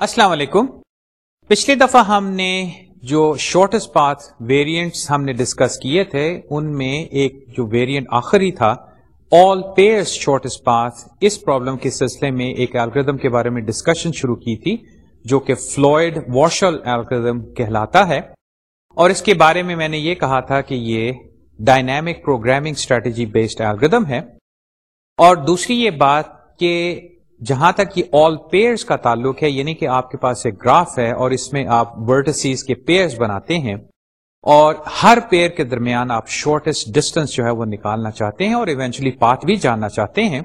السلام علیکم۔ پچھلی دفعہ ہم نے جو شارٹیسٹ پاتھ ویریئنٹس ہم نے ڈسکس کیے تھے، ان میں ایک جو ویریئنٹ آخری تھا آل پیئرس شارٹیسٹ پاتھ اس پرابلم کے سلسلے میں ایک الگریدم کے بارے میں ڈسکشن شروع کی تھی، جو کہ فلوئڈ واشل الگریدم کہلاتا ہے۔ اور اس کے بارے میں میں نے یہ کہا تھا کہ یہ dynamic programming strategy based algorithm ہے۔ اور دوسری یہ بات کہ جہاں تک یہ آل پیئرس کا تعلق ہے یعنی کہ آپ کے پاس ایک گراف ہے اور اس میں آپ ورٹسیز کے پیئرس بناتے ہیں اور ہر پیئر کے درمیان آپ شارٹیسٹ ڈسٹینس جو ہے وہ نکالنا چاہتے ہیں اور ایونچولی پاتھ بھی جاننا چاہتے ہیں۔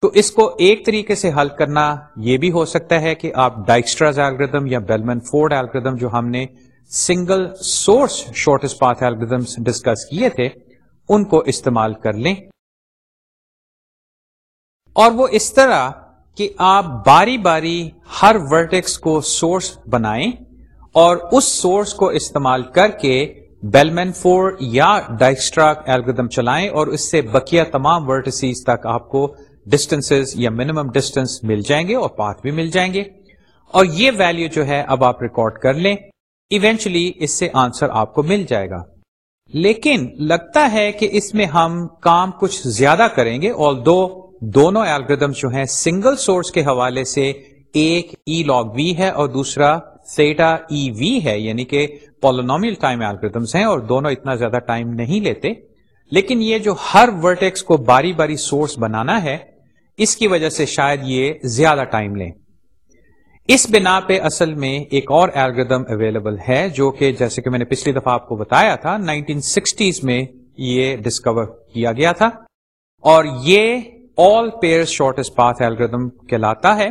تو اس کو ایک طریقے سے حل کرنا یہ بھی ہو سکتا ہے کہ آپ ڈائکسٹراز ایلگردم یا بیلمن فورڈ ایلگردم جو ہم نے single source shortest path algorithm discuss کیے تھے، ان کو استعمال کر لیں۔ اور وہ اس طرح کہ آپ باری باری ہر ورٹیکس کو سورس بنائیں اور اس سورس کو استعمال کر کے بیلمین فور یا ڈائسٹرا ایلگردم چلائیں اور اس سے بکیا تمام ورٹسیز تک آپ کو ڈسٹینس یا منیمم ڈسٹینس مل جائیں گے اور پاتھ بھی مل جائیں گے۔ اور یہ ویلو جو ہے اب آپ ریکارڈ کر لیں ایونچلی اس سے آنسر آپ کو مل جائے گا۔ لیکن لگتا ہے کہ اس میں ہم کام کچھ زیادہ کریں گے اور دو دونوں ایلگردم جو ہیں سنگل سورس کے حوالے سے ایک ای لاگ وی ہے اور دوسرا سیٹا ای وی ہے یعنی کہ پولونومیل ٹائم ایلگردمس ہیں اور دونوں اتنا زیادہ ٹائم نہیں لیتے۔ لیکن یہ جو ہر ورٹیکس کو باری باری سورس بنانا ہے، اس کی وجہ سے شاید یہ زیادہ ٹائم لیں۔ اس بنا پہ اصل میں ایک اور ایلگردم اویلیبل ہے، جو کہ جیسے کہ میں نے پچھلی دفعہ آپ کو بتایا تھا نائنٹین سکسٹیز میں یہ ڈسکور کیا گیا تھا۔ اور یہ all pair shortest path algorithm کہلاتا ہے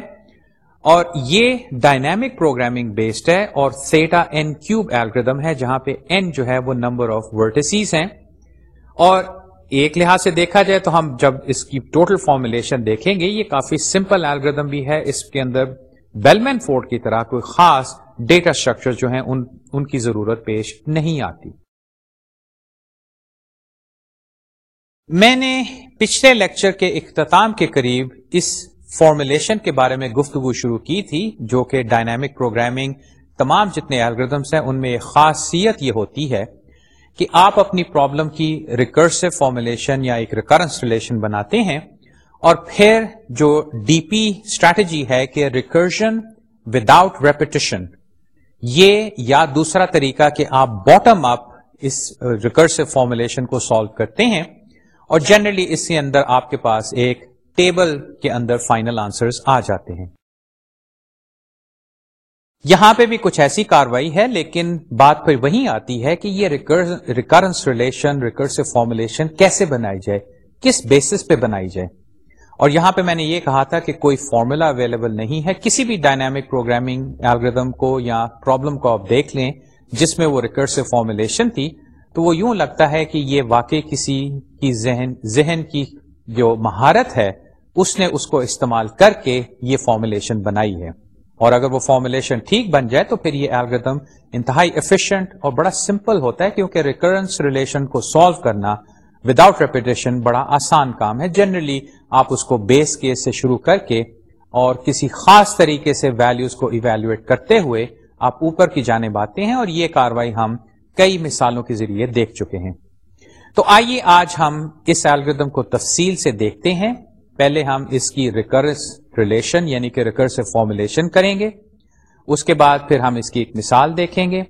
اور یہ ڈائنامک پروگرامنگ بیسڈ ہے اور سیٹا این کیوب ایلگردم ہے جہاں پہ این جو ہے وہ نمبر آف ورٹسیز ہیں اور ایک لحاظ سے دیکھا جائے تو ہم جب اس کی ٹوٹل فارمولیشن دیکھیں گے یہ کافی سمپل ایلگردم بھی ہے اس کے اندر بیلمین فورڈ کی طرح کوئی خاص ڈیٹا اسٹرکچر جو ہیں ان ان کی ضرورت پیش نہیں آتی میں نے پچھلے لیکچر کے اختتام کے قریب اس فارمولیشن کے بارے میں گفتگو شروع کی تھی، جو کہ ڈائنامک پروگرامنگ تمام جتنے الگریدمس ہیں، ان میں ایک خاصیت یہ ہوتی ہے کہ آپ اپنی پرابلم کی ریکرسو فارمولیشن یا ایک ریکرنس ریلیشن بناتے ہیں اور پھر جو ڈی پی اسٹریٹجی ہے کہ ریکرشن وداؤٹ ریپیٹیشن یہ یا دوسرا طریقہ کہ آپ باٹم اپ اس ریکرسو فارمولیشن کو سالو کرتے ہیں۔ اور جنرلی اس کے اندر آپ کے پاس ایک ٹیبل کے اندر فائنل آنسر آ جاتے ہیں۔ یہاں پہ بھی کچھ ایسی کاروائی ہے، لیکن بات پھر وہی آتی ہے کہ یہ ریکرنس ریلیشن ریکرسو فارمولیشن کیسے بنائی جائے، کس بیسس پہ بنائی جائے۔ اور یہاں پہ میں نے یہ کہا تھا کہ کوئی فارمولا اویلیبل نہیں ہے۔ کسی بھی ڈائنامک پروگرامنگ الگریدم کو یا پرابلم کو آپ دیکھ لیں، جس میں وہ ریکرسو فارمولیشن تھی، تو وہ یوں لگتا ہے کہ یہ واقعی کسی کی ذہن ذہن کی جو مہارت ہے، اس نے اس کو استعمال کر کے یہ فارمولیشن بنائی ہے۔ اور اگر وہ فارمولیشن ٹھیک بن جائے تو پھر یہ الگریدم انتہائی ایفیشینٹ اور بڑا سمپل ہوتا ہے کیونکہ ریکرنس ریلیشن کو سالو کرنا وداؤٹ ریپیٹیشن بڑا آسان کام ہے۔ جنرلی آپ اس کو بیس کیس سے شروع کر کے اور کسی خاص طریقے سے ویلوز کو ایویلویٹ کرتے ہوئے آپ اوپر کی جانب آتے ہیں اور یہ کاروائی ہم کئی مثالوں کے ذریعے دیکھ چکے ہیں۔ تو آئیے آج ہم اس الگریدم کو تفصیل سے دیکھتے ہیں۔ پہلے ہم اس کی ریکرس ریلیشن یعنی کہ ریکرس فارمولیشن کریں گے۔ اس کے بعد پھر ہم اس کی ایک مثال دیکھیں گے۔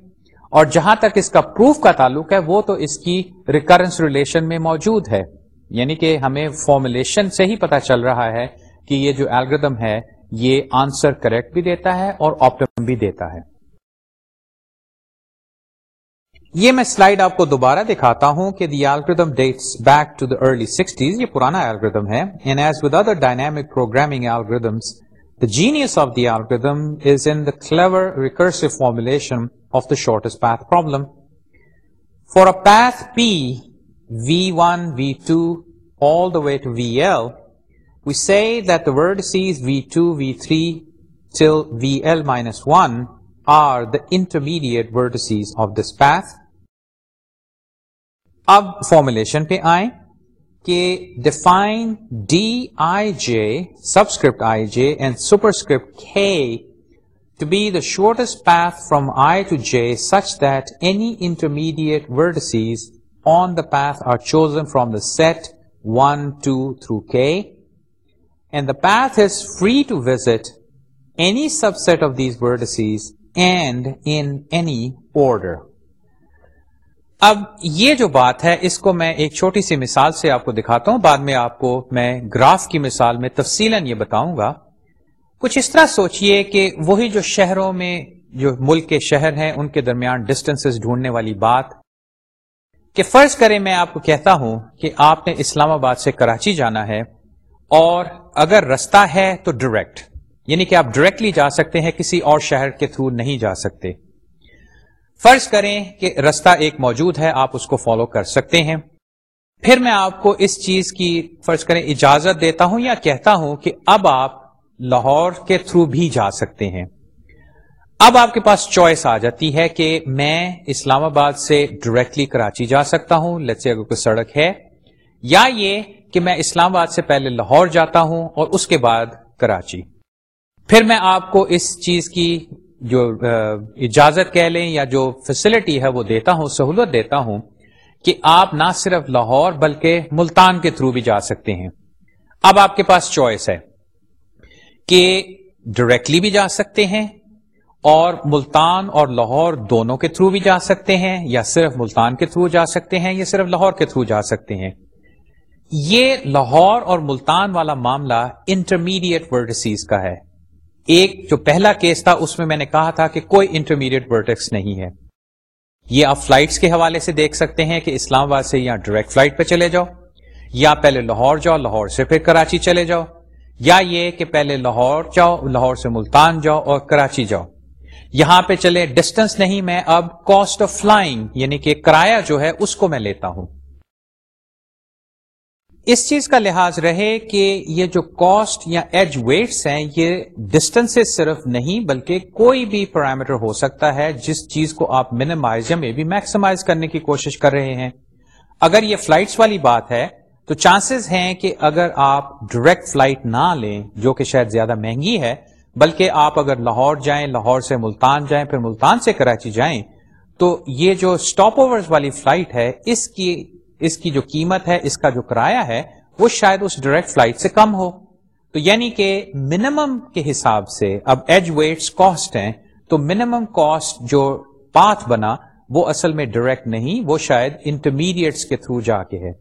اور جہاں تک اس کا پروف کا تعلق ہے، وہ تو اس کی ریکرنس ریلیشن میں موجود ہے۔ یعنی کہ ہمیں فارمولیشن سے ہی پتا چل رہا ہے کہ یہ جو الگریدم ہے، یہ آنسر کریکٹ بھی دیتا ہے اور آپٹم بھی دیتا ہے۔ یہ میں سلائڈ آپ کو دوبارہ دکھاتا ہوں کہ the algorithm dates back to the early sixties, یہ پرانا الگریدم ہے and as with other dynamic programming algorithms the genius of the algorithm is in the clever recursive formulation of the shortest path problem for a path P V one V two all the way V L we see that the vertices V two V three till V L minus one are the intermediate vertices of this path. اب formulation پہ آئیں کہ define D I J subscript I J and superscript to be the shortest path from I to J such and superscript courts on the path are chosen from the set one two through K and the path is free to visit any subset of these vertices as and when needed اب یہ جو بات ہے، اس کو میں ایک چھوٹی سی مثال سے آپ کو دکھاتا ہوں، بعد میں آپ کو میں گراف کی مثال میں تفصیل یہ بتاؤں گا۔ کچھ اس طرح سوچئے کہ وہی جو شہروں میں، جو ملک کے شہر ہیں، ان کے درمیان ڈسٹینس ڈھونڈنے والی بات۔ کہ فرض کریں میں آپ کو کہتا ہوں کہ آپ نے اسلام آباد سے کراچی جانا ہے، اور اگر رستہ ہے تو ڈائریکٹ یعنی کہ آپ ڈائریکٹلی جا سکتے ہیں، کسی اور شہر کے تھرو نہیں جا سکتے۔ فرض کریں کہ رستہ ایک موجود ہے، آپ اس کو فالو کر سکتے ہیں۔ پھر میں آپ کو اس چیز کی فرض کریں اجازت دیتا ہوں یا کہتا ہوں کہ اب آپ لاہور کے تھرو بھی جا سکتے ہیں۔ اب آپ کے پاس چوائس آ جاتی ہے کہ میں اسلام آباد سے ڈائریکٹلی کراچی جا سکتا ہوں لچے اگر کوئی سڑک ہے، یا یہ کہ میں اسلام آباد سے پہلے لاہور جاتا ہوں اور اس کے بعد کراچی۔ پھر میں آپ کو اس چیز کی جو اجازت کہہ لیں یا جو فیسلٹی ہے وہ دیتا ہوں، سہولت دیتا ہوں کہ آپ نہ صرف لاہور بلکہ ملتان کے تھرو بھی جا سکتے ہیں۔ اب آپ کے پاس چوائس ہے کہ ڈائریکٹلی بھی جا سکتے ہیں اور ملتان اور لاہور دونوں کے تھرو بھی جا سکتے ہیں یا صرف ملتان کے تھرو جا سکتے ہیں یا صرف لاہور کے تھرو جا سکتے ہیں۔ یہ لاہور اور ملتان والا معاملہ انٹرمیڈیٹ ورڈسیز کا ہے۔ ایک جو پہلا کیس تھا، اس میں میں نے کہا تھا کہ کوئی انٹرمیڈیٹ ورٹیکس نہیں ہے۔ یہ آپ فلائٹس کے حوالے سے دیکھ سکتے ہیں کہ اسلام آباد سے یا ڈائریکٹ فلائٹ پہ چلے جاؤ، یا پہلے لاہور جاؤ، لاہور سے پھر کراچی چلے جاؤ، یا یہ کہ پہلے لاہور جاؤ، لاہور سے ملتان جاؤ اور کراچی جاؤ۔ یہاں پہ چلے ڈسٹینس نہیں، میں اب کاسٹ آف فلائنگ یعنی کہ کرایہ جو ہے، اس کو میں لیتا ہوں۔ اس چیز کا لحاظ رہے کہ یہ جو کاسٹ یا ایج ویٹس ہیں، یہ ڈسٹینس صرف نہیں، بلکہ کوئی بھی پیرامیٹر ہو سکتا ہے جس چیز کو آپ منیمائز یا میں بھی میکسیمائز کرنے کی کوشش کر رہے ہیں۔ اگر یہ فلائٹس والی بات ہے، تو چانسز ہیں کہ اگر آپ ڈائریکٹ فلائٹ نہ لیں، جو کہ شاید زیادہ مہنگی ہے، بلکہ آپ اگر لاہور جائیں، لاہور سے ملتان جائیں، پھر ملتان سے کراچی جائیں، تو یہ جو اسٹاپ اوور والی فلائٹ ہے، اس کی اس کی جو قیمت ہے، اس کا جو کرایہ ہے، وہ شاید اس ڈائریکٹ فلائٹ سے کم ہو۔ تو یعنی کہ منیمم کے حساب سے اب ایج ویٹس کاسٹ ہیں، تو منیمم کاسٹ جو پاتھ بنا، وہ اصل میں ڈائریکٹ نہیں، وہ شاید انٹرمیڈیٹس کے تھرو جا کے ہے۔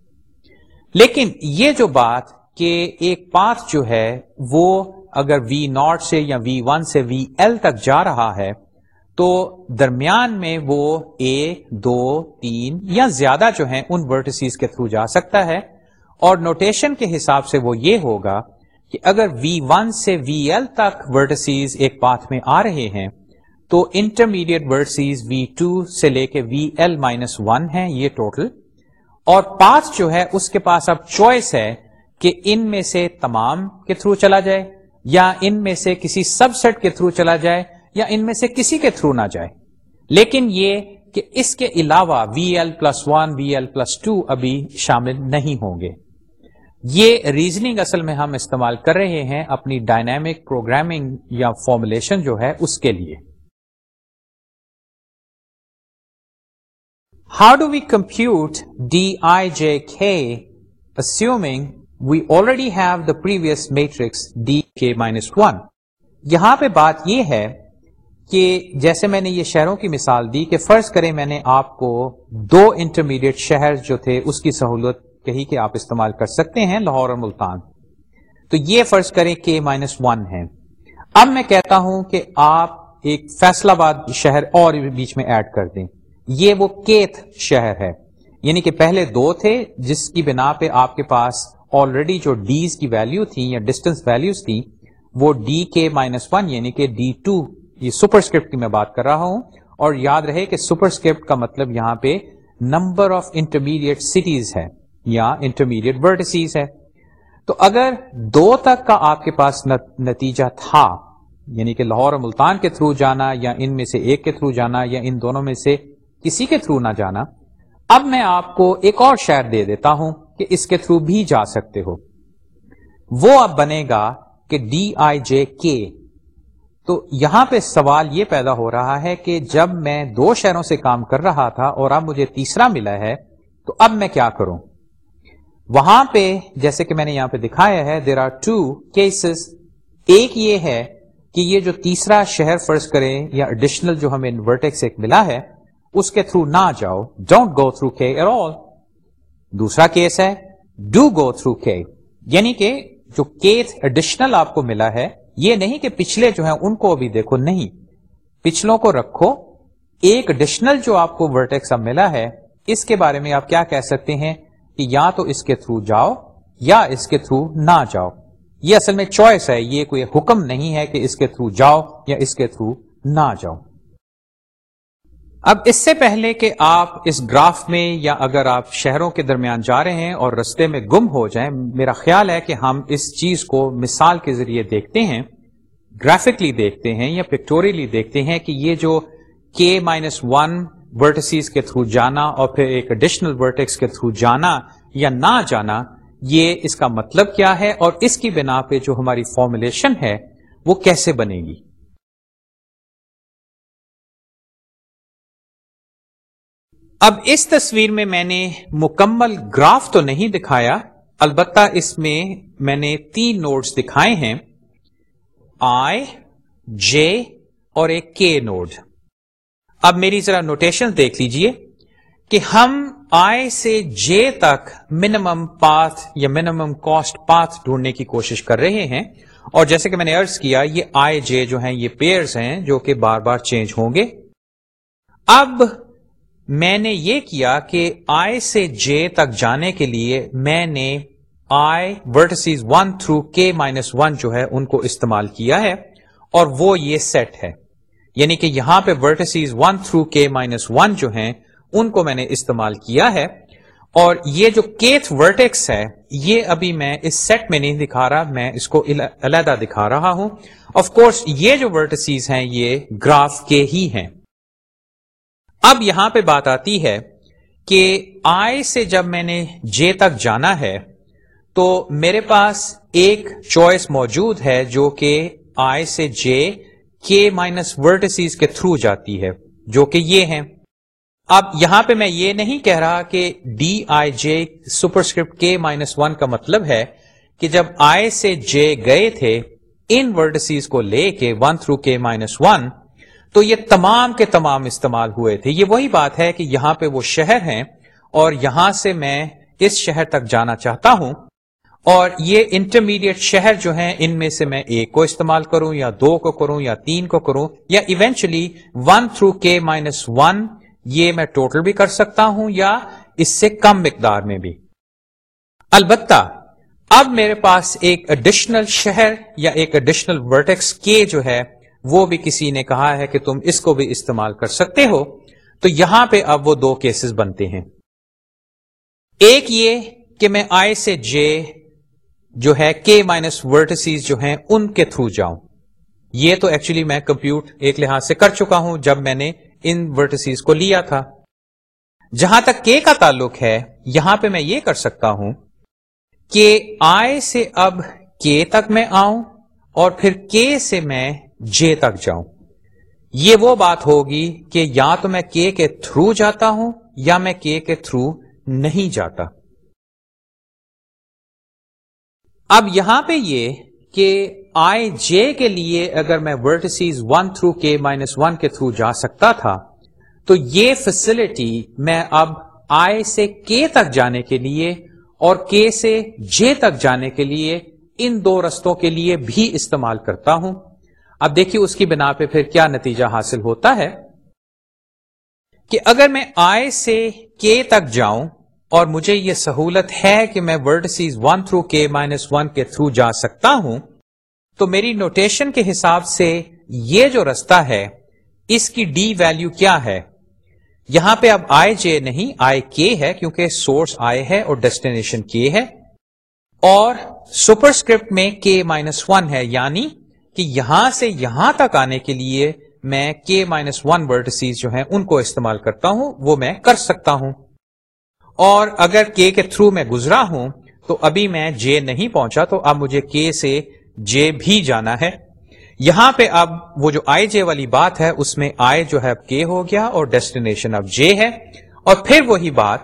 لیکن یہ جو بات کہ ایک پاتھ جو ہے، وہ اگر وی ناٹ سے یا وی ون سے وی ایل تک جا رہا ہے تو درمیان میں وہ ایک دو، تین یا زیادہ جو ہیں، ان ورٹسیز کے تھرو جا سکتا ہے۔ اور نوٹیشن کے حساب سے وہ یہ ہوگا کہ اگر وی ون سے وی ایل تک ورٹسیز ایک پاتھ میں آ رہے ہیں، تو انٹرمیڈیٹ ورٹسیز وی ٹو سے لے کے وی ایل مائنس ون ہے یہ ٹوٹل۔ اور پاتھ جو ہے، اس کے پاس اب چوائس ہے کہ ان میں سے تمام کے تھرو چلا جائے یا ان میں سے کسی سب سیٹ کے تھرو چلا جائے۔ یا ان میں سے کسی کے تھرو نہ جائے۔ لیکن یہ کہ اس کے علاوہ V L plus one V L plus two ابھی شامل نہیں ہوں گے۔ یہ ریزننگ اصل میں ہم استعمال کر رہے ہیں اپنی ڈائنامک پروگرامنگ یا فارمولیشن جو ہے اس کے لیے۔ How do we compute D I J K we already have the previous matrix D K minus one یہاں پہ بات یہ ہے کہ جیسے میں نے یہ شہروں کی مثال دی کہ فرض کریں میں نے آپ کو دو انٹرمیڈیٹ شہر جو تھے، اس کی سہولت کہی کہ آپ استعمال کر سکتے ہیں، لاہور اور ملتان۔ تو یہ فرض کریں کہ مائنس ون ہے۔ اب میں کہتا ہوں کہ آپ ایک فیصلہ آباد شہر اور بیچ میں ایڈ کر دیں۔ یہ وہ کیت شہر ہے۔ یعنی کہ پہلے دو تھے، جس کی بنا پہ آپ کے پاس آلریڈی جو ڈیز کی ویلو تھی یا ڈسٹینس ویلوز تھی، وہ ڈی کے مائنس ون یعنی کہ ڈی ٹو یہ سپر اسکرپٹ کی میں بات کر رہا ہوں اور یاد رہے کہ سپر اسکرپٹ کا مطلب یہاں پہ نمبر آف انٹرمیڈیٹ سٹیز ہے یا انٹرمیڈیٹ ورڈسیز ہے۔ تو اگر دو تک کا آپ کے پاس نتیجہ تھا یعنی کہ لاہور اور ملتان کے تھرو جانا یا ان میں سے ایک کے تھرو جانا یا ان دونوں میں سے کسی کے تھرو نہ جانا، اب میں آپ کو ایک اور شہر دے دیتا ہوں کہ اس کے تھرو بھی جا سکتے ہو۔ وہ اب بنے گا کہ ڈی آئی جے کے تو یہاں پہ سوال یہ پیدا ہو رہا ہے کہ جب میں دو شہروں سے کام کر رہا تھا اور اب مجھے تیسرا ملا ہے، تو اب میں کیا کروں؟ وہاں پہ جیسے کہ میں نے یہاں پہ دکھایا ہے دیر آر ٹو کیسز ایک یہ ہے کہ یہ جو تیسرا شہر فرض کریں یا اڈیشنل جو ہمیں ورٹیکس ایک ملا ہے، اس کے تھرو نہ جاؤ ڈونٹ گو تھرو کے آل دوسرا کیس ہے ڈو گو تھرو کے یعنی کہ جو کیس اڈیشنل آپ کو ملا ہے یہ نہیں کہ پچھلے جو ہیں ان کو ابھی دیکھو، نہیں۔ پچھلوں کو رکھو۔ ایک اڈیشنل جو آپ کو ورٹیکس اب ملا ہے، اس کے بارے میں آپ کیا کہہ سکتے ہیں کہ یا تو اس کے تھرو جاؤ یا اس کے تھرو نہ جاؤ۔ یہ اصل میں چوائس ہے، یہ کوئی حکم نہیں ہے کہ اس کے تھرو جاؤ یا اس کے تھرو نہ جاؤ۔ اب اس سے پہلے کہ آپ اس گراف میں یا اگر آپ شہروں کے درمیان جا رہے ہیں اور رستے میں گم ہو جائیں، میرا خیال ہے کہ ہم اس چیز کو مثال کے ذریعے دیکھتے ہیں گرافکلی دیکھتے ہیں یا پکٹوریلی دیکھتے ہیں کہ یہ جو کے مائنس ون ورٹسیز کے تھرو جانا اور پھر ایک اڈیشنل ورٹیکس کے تھرو جانا یا نہ جانا، یہ اس کا مطلب کیا ہے اور اس کی بنا پہ جو ہماری فارمولیشن ہے، وہ کیسے بنے گی؟ اب اس تصویر میں میں نے مکمل گراف تو نہیں دکھایا، البتہ اس میں میں نے تین نوڈز دکھائے ہیں۔ آئی، جے اور ایک کے نوڈ اب میری ذرا نوٹیشن دیکھ لیجیے کہ ہم آئے سے جے تک منیمم پاتھ یا منیمم کاسٹ پاتھ ڈھونڈنے کی کوشش کر رہے ہیں۔ اور جیسے کہ میں نے ارض کیا، یہ آئے جے جو ہیں، یہ پیئرز ہیں جو کہ بار بار چینج ہوں گے۔ اب میں نے یہ کیا کہ آئے سے جے تک جانے کے لیے میں نے I vertices one through K minus one جو ہے ان کو استعمال کیا ہے اور وہ یہ سیٹ ہے۔ یعنی کہ یہاں پہ vertices one through K minus one جو ہیں ان کو میں نے استعمال کیا ہے۔ اور یہ جو کیتھ ورٹیکس ہے، یہ ابھی میں اس سیٹ میں نہیں دکھا رہا، میں اس کو علیحدہ دکھا رہا ہوں۔ آف کورس یہ جو ورٹسیز ہیں، یہ گراف کے ہی ہیں۔ اب یہاں پہ بات آتی ہے کہ آئی سے جب میں نے جے تک جانا ہے، تو میرے پاس ایک چوائس موجود ہے جو کہ آئی سے جے کے مائنس ورٹسیز کے تھرو جاتی ہے، جو کہ یہ ہیں۔ اب یہاں پہ میں یہ نہیں کہہ رہا کہ D I J superscript K minus one کا مطلب ہے کہ جب آئی سے جے گئے تھے، ان ورڈسیز کو لے کے one through K minus one تو یہ تمام کے تمام استعمال ہوئے تھے۔ یہ وہی بات ہے کہ یہاں پہ وہ شہر ہیں اور یہاں سے میں اس شہر تک جانا چاہتا ہوں اور یہ انٹرمیڈیٹ شہر جو ہیں، ان میں سے میں ایک کو استعمال کروں یا دو کو کروں یا تین کو کروں یا eventually one through K minus one یہ میں ٹوٹل بھی کر سکتا ہوں یا اس سے کم مقدار میں بھی۔ البتہ اب میرے پاس ایک ایڈیشنل شہر یا ایک ایڈیشنل ورٹیکس کے جو ہے وہ بھی کسی نے کہا ہے کہ تم اس کو بھی استعمال کر سکتے ہو، تو یہاں پہ اب وہ دو کیسز بنتے ہیں۔ ایک یہ کہ میں آئی سے جے جو ہے کے مائنس ورٹسیز جو ہیں ان کے تھرو جاؤں۔ یہ تو ایکچولی میں کمپیوٹ ایک لحاظ سے کر چکا ہوں جب میں نے ان ورٹسیز کو لیا تھا۔ جہاں تک کے کا تعلق ہے، یہاں پہ میں یہ کر سکتا ہوں کہ آئے سے اب کے تک میں آؤں اور پھر کے سے میں جے تک جاؤں۔ یہ وہ بات ہوگی کہ یا تو میں کے کے تھرو جاتا ہوں یا میں کے کے تھرو نہیں جاتا۔ اب یہاں پہ یہ کہ آئی جے کے لیے اگر میں vertices one through K minus one کے تھرو جا سکتا تھا، تو یہ فیسلٹی میں اب آئی سے کے تک جانے کے لیے اور کے سے جے تک جانے کے لیے ان دو رستوں کے لیے بھی استعمال کرتا ہوں۔ اب دیکھیے اس کی بنا پہ پھر کیا نتیجہ حاصل ہوتا ہے کہ اگر میں آئے سے کے تک جاؤں اور مجھے یہ سہولت ہے کہ میں vertices one through K minus one کے تھرو جا سکتا ہوں، تو میری نوٹیشن کے حساب سے یہ جو رستہ ہے، اس کی ڈی ویلو کیا ہے؟ یہاں پہ اب آئے جے نہیں، آئے کے ہے کیونکہ سورس آئے ہے اور ڈیسٹینیشن کے ہے اور سپرسکرپٹ میں کے مائنس ون ہے یعنی کہ یہاں سے یہاں تک آنے کے لیے میں کے مائنس ون ورڈ سیز جو ہے ان کو استعمال کرتا ہوں، وہ میں کر سکتا ہوں۔ اور اگر کے کے تھرو میں گزرا ہوں، تو ابھی میں جے نہیں پہنچا، تو اب مجھے کے سے جے بھی جانا ہے۔ یہاں پہ اب وہ جو آئی جے والی بات ہے، اس میں آئی جو ہے اب کے ہو گیا اور ڈیسٹینیشن اب جے ہے۔ اور پھر وہی بات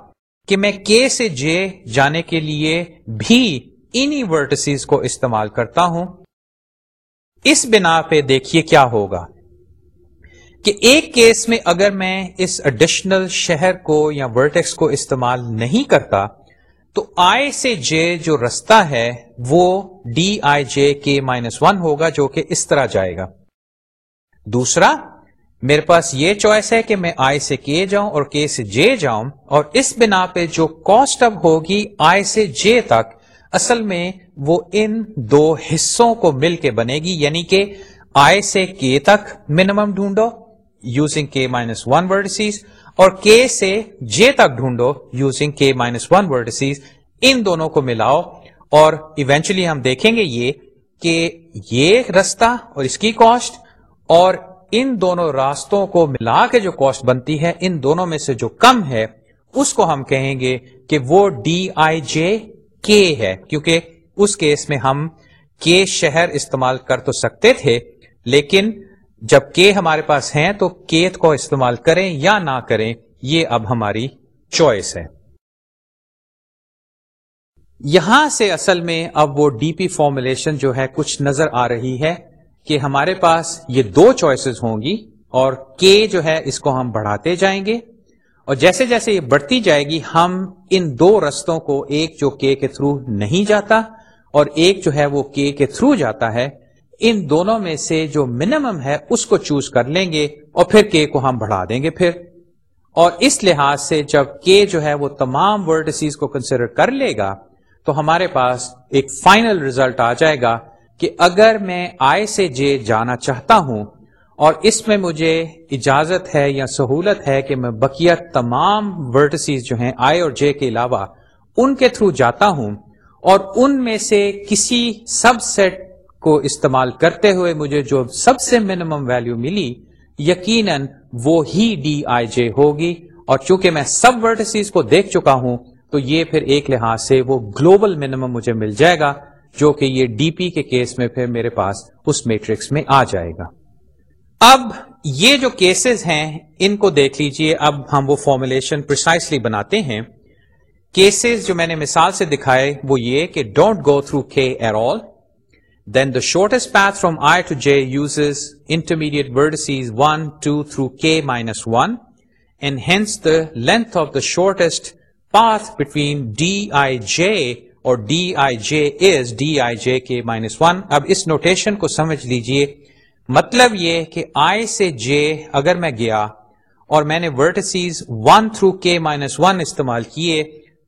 کہ میں کے سے جے جانے کے لیے بھی انہی ورٹسیز کو استعمال کرتا ہوں۔ اس بنا پہ دیکھیے کیا ہوگا کہ ایک کیس میں اگر میں اس اڈیشنل شہر کو یا ورٹیکس کو استعمال نہیں کرتا، تو آئی سے جے جو رستہ ہے، وہ ڈی آئی جے کے مائنس ون ہوگا جو کہ اس طرح جائے گا۔ دوسرا، میرے پاس یہ چوائس ہے کہ میں آئی سے کے جاؤں اور کے سے جے جاؤں اور اس بنا پہ جو کاسٹ اب ہوگی آئی سے جے تک اصل میں وہ ان دو حصوں کو مل کے بنے گی یعنی کہ آئی سے کے تک منیمم ڈھونڈو using K minus one vertices اور کے سے جے تک ڈھونڈو using K minus one vertices ان دونوں کو ملاؤ، اور ایونچولی ہم دیکھیں گے یہ کہ یہ رستہ اور اس کی کاسٹ اور ان دونوں راستوں کو ملا کے جو کاسٹ بنتی ہے، ان دونوں میں سے جو کم ہے، اس کو ہم کہیں گے کہ وہ ڈی آئی جے کے ہے، کیونکہ اس کیس میں ہم کے شہر استعمال کر تو سکتے تھے، لیکن جب کے ہمارے پاس ہیں تو کیت کو استعمال کریں یا نہ کریں، یہ اب ہماری چوائس ہے۔ یہاں سے اصل میں اب وہ ڈی پی فارمولیشن جو ہے کچھ نظر آ رہی ہے کہ ہمارے پاس یہ دو چوائسز ہوں گی اور کے جو ہے اس کو ہم بڑھاتے جائیں گے۔ اور جیسے جیسے یہ بڑھتی جائے گی، ہم ان دو رستوں کو ایک جو کے کے تھرو نہیں جاتا اور ایک جو ہے وہ کے کے تھرو جاتا ہے، ان دونوں میں سے جو منیمم ہے اس کو چوز کر لیں گے اور پھر کے کو ہم بڑھا دیں گے پھر۔ اور اس لحاظ سے جب کے جو ہے وہ تمام ورڈسیز کو کنسیڈر کر لے گا، تو ہمارے پاس ایک فائنل ریزلٹ آ جائے گا کہ اگر میں آئی سے جے جانا چاہتا ہوں اور اس میں مجھے اجازت ہے یا سہولت ہے کہ میں بقیہ تمام ورڈسیز جو ہیں آئی اور جے کے علاوہ ان کے تھرو جاتا ہوں اور ان میں سے کسی سب سیٹ کو استعمال کرتے ہوئے مجھے جو سب سے منیمم ویلو ملی، یقیناً وہ ہی ڈی آئی جے ہوگی۔ اور چونکہ میں سب ورٹسیز کو دیکھ چکا ہوں، تو یہ پھر ایک لحاظ سے وہ گلوبل منیمم مجھے مل جائے گا، جو کہ یہ ڈی پی کے کیس میں پھر میرے پاس اس میٹرکس میں آ جائے گا۔ اب یہ جو کیسز ہیں، ان کو دیکھ لیجیے۔ اب ہم وہ فارمولیشن پرسائسلی بناتے ہیں۔ کیسز جو میں نے مثال سے دکھائے، وہ یہ کہ don't go through K are all then the shortest path from I to J uses intermediate vertices one two through K minus one and hence the length of the shortest path between D I J اور D I J is D I J کے minus one اب اس notation کو سمجھ لیجیے۔ مطلب یہ کہ I سے J اگر میں گیا اور میں نے ورٹسیز 1 تھرو K مائنس 1 استعمال کیے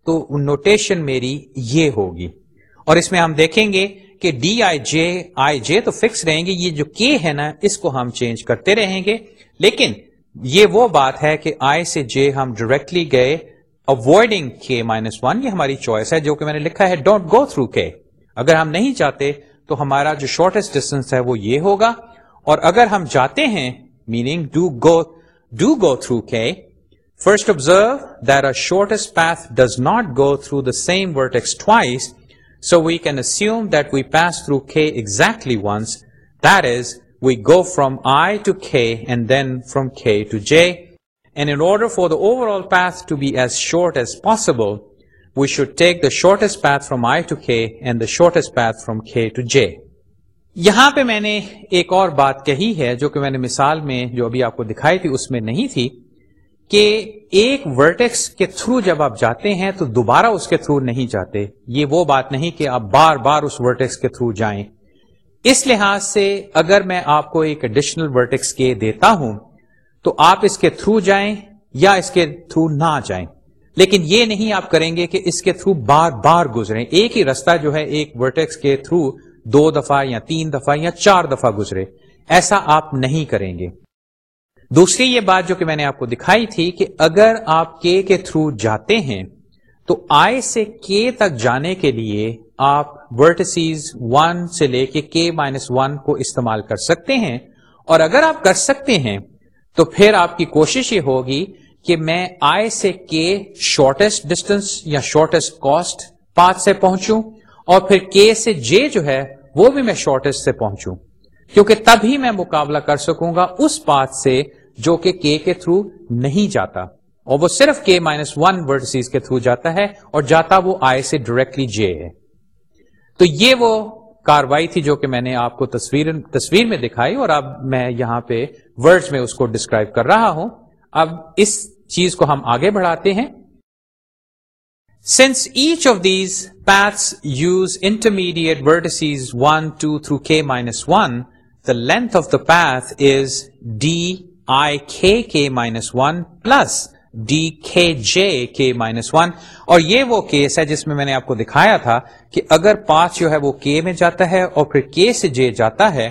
تو نوٹیشن میری یہ ہوگی۔ اور اس میں ہم دیکھیں گے کہ ڈی آئی جے آئی جے تو فکس رہیں گے، یہ جو کے ہے نا، اس کو ہم چینج کرتے رہیں گے۔ لیکن یہ وہ بات ہے کہ آئی سے جے ہم ڈائریکٹلی گئے اوائڈنگ کے مائنس ون، یہ ہماری چوائس ہے جو کہ میں نے لکھا ہے ڈونٹ گو تھرو کے۔ اگر ہم نہیں چاہتے تو ہمارا جو شارٹیسٹ ڈسٹینس ہے وہ یہ ہوگا۔ اور اگر ہم جاتے ہیں meaning do go do go through K first observe there are shortest path does not go through the same word twice so we can assume that we pass through K exactly once that is we go from I to K and then from K to J and and order for the overall path to be as short as possible we should take the shortest path from i to k and the shortest path from k to j یہاں پہ میں نے ایک اور بات کہی ہے جو کہ میں نے مثال میں جو ابھی آپ کو دکھائی تھی اس میں نہیں تھی کہ ایک ورٹیکس کے تھرو جب آپ جاتے ہیں تو دوبارہ اس کے تھرو نہیں جاتے۔ یہ وہ بات نہیں کہ آپ بار بار اس ورٹیکس کے تھرو جائیں۔ اس لحاظ سے اگر میں آپ کو ایک ایڈیشنل ورٹیکس کے دیتا ہوں تو آپ اس کے تھرو جائیں یا اس کے تھرو نہ جائیں۔ لیکن یہ نہیں آپ کریں گے کہ اس کے تھرو بار بار گزریں۔ ایک ہی رستہ جو ہے ایک ورٹیکس کے تھرو دو دفعہ یا تین دفعہ یا چار دفعہ گزرے، ایسا آپ نہیں کریں گے۔ دوسری یہ بات جو کہ میں نے آپ کو دکھائی تھی کہ اگر آپ کے کے تھرو جاتے ہیں، تو آئی سے کے تک جانے کے لیے آپ ورٹسیز ون سے لے کے کے مائنس ون کو استعمال کر سکتے ہیں۔ اور اگر آپ کر سکتے ہیں، تو پھر آپ کی کوشش یہ ہوگی کہ میں آئی سے کے شارٹیسٹ ڈسٹینس یا شارٹیسٹ کاسٹ پاتھ سے پہنچوں اور پھر کے سے جے جو ہے وہ بھی میں شارٹیسٹ سے پہنچوں۔ کیونکہ تبھی میں مقابلہ کر سکوں گا اس پاتھ سے جو کہ کے کے تھرو نہیں جاتا۔ اور وہ صرف کے مائنس ون ورڈسیز کے تھرو جاتا ہے اور جاتا وہ آئے سے ڈائریکٹلی جے ہے۔ تو یہ وہ کاروائی تھی جو کہ میں نے آپ کو تصویر تصویر میں دکھائی اور اب میں یہاں پہ ورڈز میں اس کو ڈسکرائب کر رہا ہوں۔ اب اس چیز کو ہم آگے بڑھاتے ہیں۔ Since each of these paths use intermediate vertices one two through k minus one the length of the path is d i k minus one plus D کے جے کے مائنس ون اور یہ وہ کیس ہے جس میں میں نے آپ کو دکھایا تھا کہ اگر پانچ جو ہے وہ کے میں جاتا ہے اور پھر کے سے جے جاتا ہے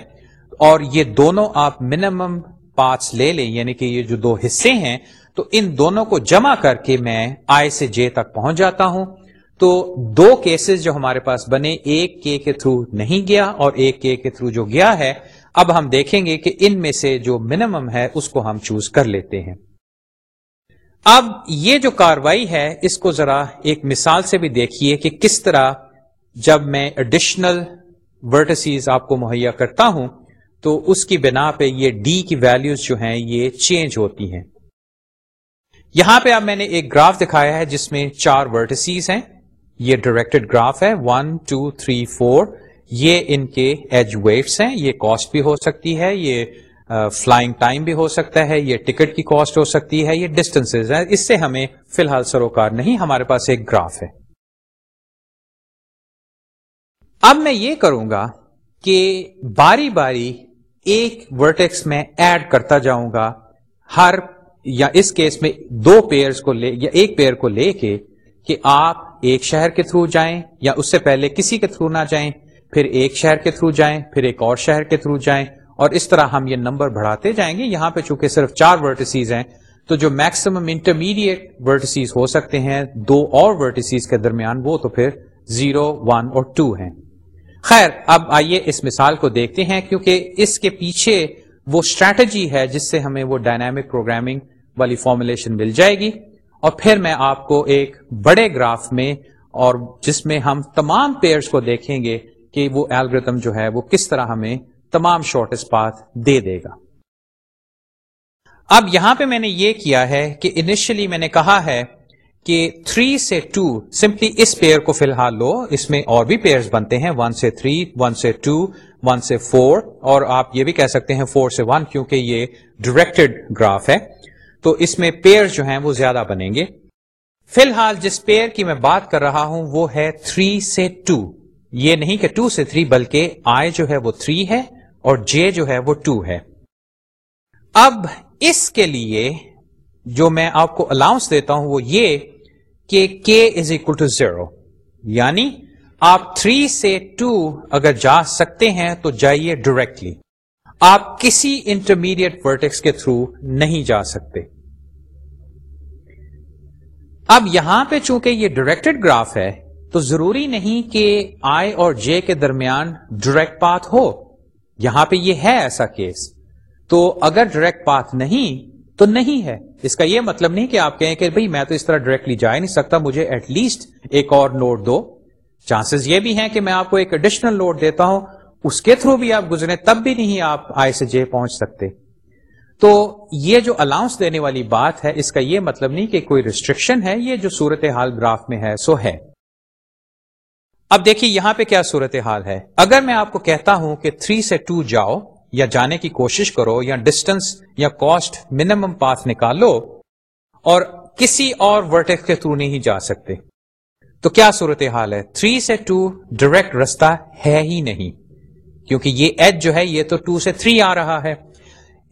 اور یہ دونوں آپ منیمم پانچ لے لیں یعنی کہ یہ جو دو حصے ہیں تو ان دونوں کو جمع کر کے میں آئی سے جے تک پہنچ جاتا ہوں۔ تو دو کیسز جو ہمارے پاس بنے، ایک کے کے تھرو نہیں گیا اور ایک کے کے تھرو جو گیا ہے، اب ہم دیکھیں گے کہ ان میں سے جو منیمم ہے، اس کو ہم چوز کر لیتے ہیں۔ اب یہ جو کاروائی ہے، اس کو ذرا ایک مثال سے بھی دیکھیے کہ کس طرح جب میں ایڈیشنل ورٹسیز آپ کو مہیا کرتا ہوں، تو اس کی بنا پہ یہ ڈی کی ویلیوز جو ہیں، یہ چینج ہوتی ہیں۔ یہاں پہ اب میں نے ایک گراف دکھایا ہے جس میں چار ورٹسیز ہیں۔ یہ ڈائریکٹڈ گراف ہے۔ ون ٹو تھری فور یہ ان کے ایج ویٹس ہیں۔ یہ کاسٹ بھی ہو سکتی ہے۔ یہ فلائنگ ٹائم بھی ہو سکتا ہے۔ یہ ٹکٹ کی کاسٹ ہو سکتی ہے۔ یہ ڈسٹینس ہے اس سے ہمیں فی الحال سروکار نہیں، ہمارے پاس ایک گراف ہے۔ اب میں یہ کروں گا کہ باری باری ایک ورٹیکس میں ایڈ کرتا جاؤں گا۔ ہر یا اس کیس میں دو پیئرز کو لے یا ایک پیئر کو لے کے کہ آپ ایک شہر کے تھرو جائیں یا اس سے پہلے کسی کے تھرو نہ جائیں، پھر ایک شہر کے تھرو جائیں، پھر ایک اور شہر کے تھرو جائیں۔ اور اس طرح ہم یہ نمبر بڑھاتے جائیں گے۔ یہاں پہ چونکہ صرف چار ورٹسیز ہیں، تو جو میکسیمم انٹرمیڈیٹ ورٹسیز ہو سکتے ہیں، دو اور ورٹسیز کے درمیان، وہ تو پھر زیرو ون اور ٹو ہیں۔ خیر، اب آئیے اس مثال کو دیکھتے ہیں، کیونکہ اس کے پیچھے وہ اسٹریٹجی ہے جس سے ہمیں وہ ڈائنامک پروگرامنگ والی فارمولیشن مل جائے گی۔ اور پھر میں آپ کو ایک بڑے گراف میں اور جس میں ہم تمام پیئرس کو دیکھیں گے کہ وہ الگریتم جو ہے وہ کس طرح ہمیں تمام شارٹیسٹ پاتھ دے دے گا۔ اب یہاں پہ میں نے یہ کیا ہے کہ انیشلی میں نے کہا ہے کہ 3 سے 2 سمپلی اس پیئر کو فی الحال لو، اس میں اور بھی پیئر بنتے ہیں 1 سے 3 1 سے 2 1 سے 4 اور آپ یہ بھی کہہ سکتے ہیں 4 سے 1 کیونکہ یہ ڈائریکٹڈ گراف ہے۔ تو اس میں پیئر جو ہیں وہ زیادہ بنیں گے۔ فی الحال جس پیئر کی میں بات کر رہا ہوں وہ ہے 3 سے 2 یہ نہیں کہ 2 سے 3 بلکہ آئی جو ہے وہ 3 ہے اور جے جو ہے وہ ٹو ہے۔ اب اس کے لیے جو میں آپ کو الاؤنس دیتا ہوں وہ یہ کہ کے از اکول ٹو زیرو یعنی آپ تھری سے ٹو اگر جا سکتے ہیں تو جائیے ڈائریکٹلی آپ کسی انٹرمیڈیٹ ورٹیکس کے تھرو نہیں جا سکتے۔ اب یہاں پہ چونکہ یہ ڈائریکٹڈ گراف ہے، تو ضروری نہیں کہ آئی اور جے کے درمیان ڈائریکٹ پاتھ ہو۔ یہاں پہ یہ ہے ایسا کیس تو اگر ڈائریکٹ پاتھ نہیں، تو نہیں ہے۔ اس کا یہ مطلب نہیں کہ آپ کہیں کہ بھائی میں تو اس طرح ڈائریکٹلی جا نہیں سکتا، مجھے ایٹ لیسٹ ایک اور نوٹ دو۔ چانسز یہ بھی ہیں کہ میں آپ کو ایک ایڈیشنل نوٹ دیتا ہوں۔ اس کے تھرو بھی آپ گزرے، تب بھی نہیں آپ آئی سے جے پہنچ سکتے۔ تو یہ جو الاؤنس دینے والی بات ہے، اس کا یہ مطلب نہیں کہ کوئی ریسٹرکشن ہے، یہ جو صورت حال گراف میں ہے، سو ہے۔ اب دیکھیے یہاں پہ کیا صورت حال ہے۔ اگر میں آپ کو کہتا ہوں کہ 3 سے 2 جاؤ یا جانے کی کوشش کرو یا ڈسٹنس یا کاسٹ منیمم پاس نکالو اور کسی اور ورٹیکس کے تھرو نہیں جا سکتے۔ تو کیا صورت حال ہے؟ 3 سے 2 ڈائریکٹ رستہ ہے ہی نہیں۔ کیونکہ یہ ایج جو ہے یہ تو 2 سے 3 آ رہا ہے۔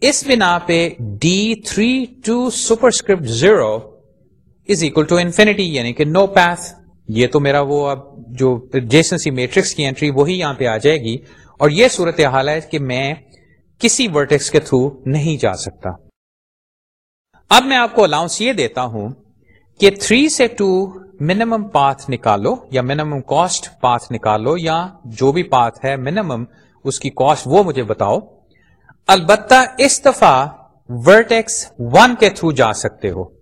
اس بنا پہ d three two superscript zero is equal to infinity یعنی کہ نو پیتھ یہ تو میرا وہ اب جو جیسن سی میٹرکس کی انٹری وہی یہاں پہ آ جائے گی۔ اور یہ صورت حال ہے کہ میں کسی ورٹیکس کے تھرو نہیں جا سکتا۔ اب میں آپ کو الاؤنس یہ دیتا ہوں کہ 3 سے 2 منیمم پاتھ نکالو یا منیمم کاسٹ پاتھ نکالو یا جو بھی پاتھ ہے منیمم اس کی کاسٹ وہ مجھے بتاؤ۔ البتہ اس دفعہ ورٹیکس ون کے تھرو جا سکتے ہو۔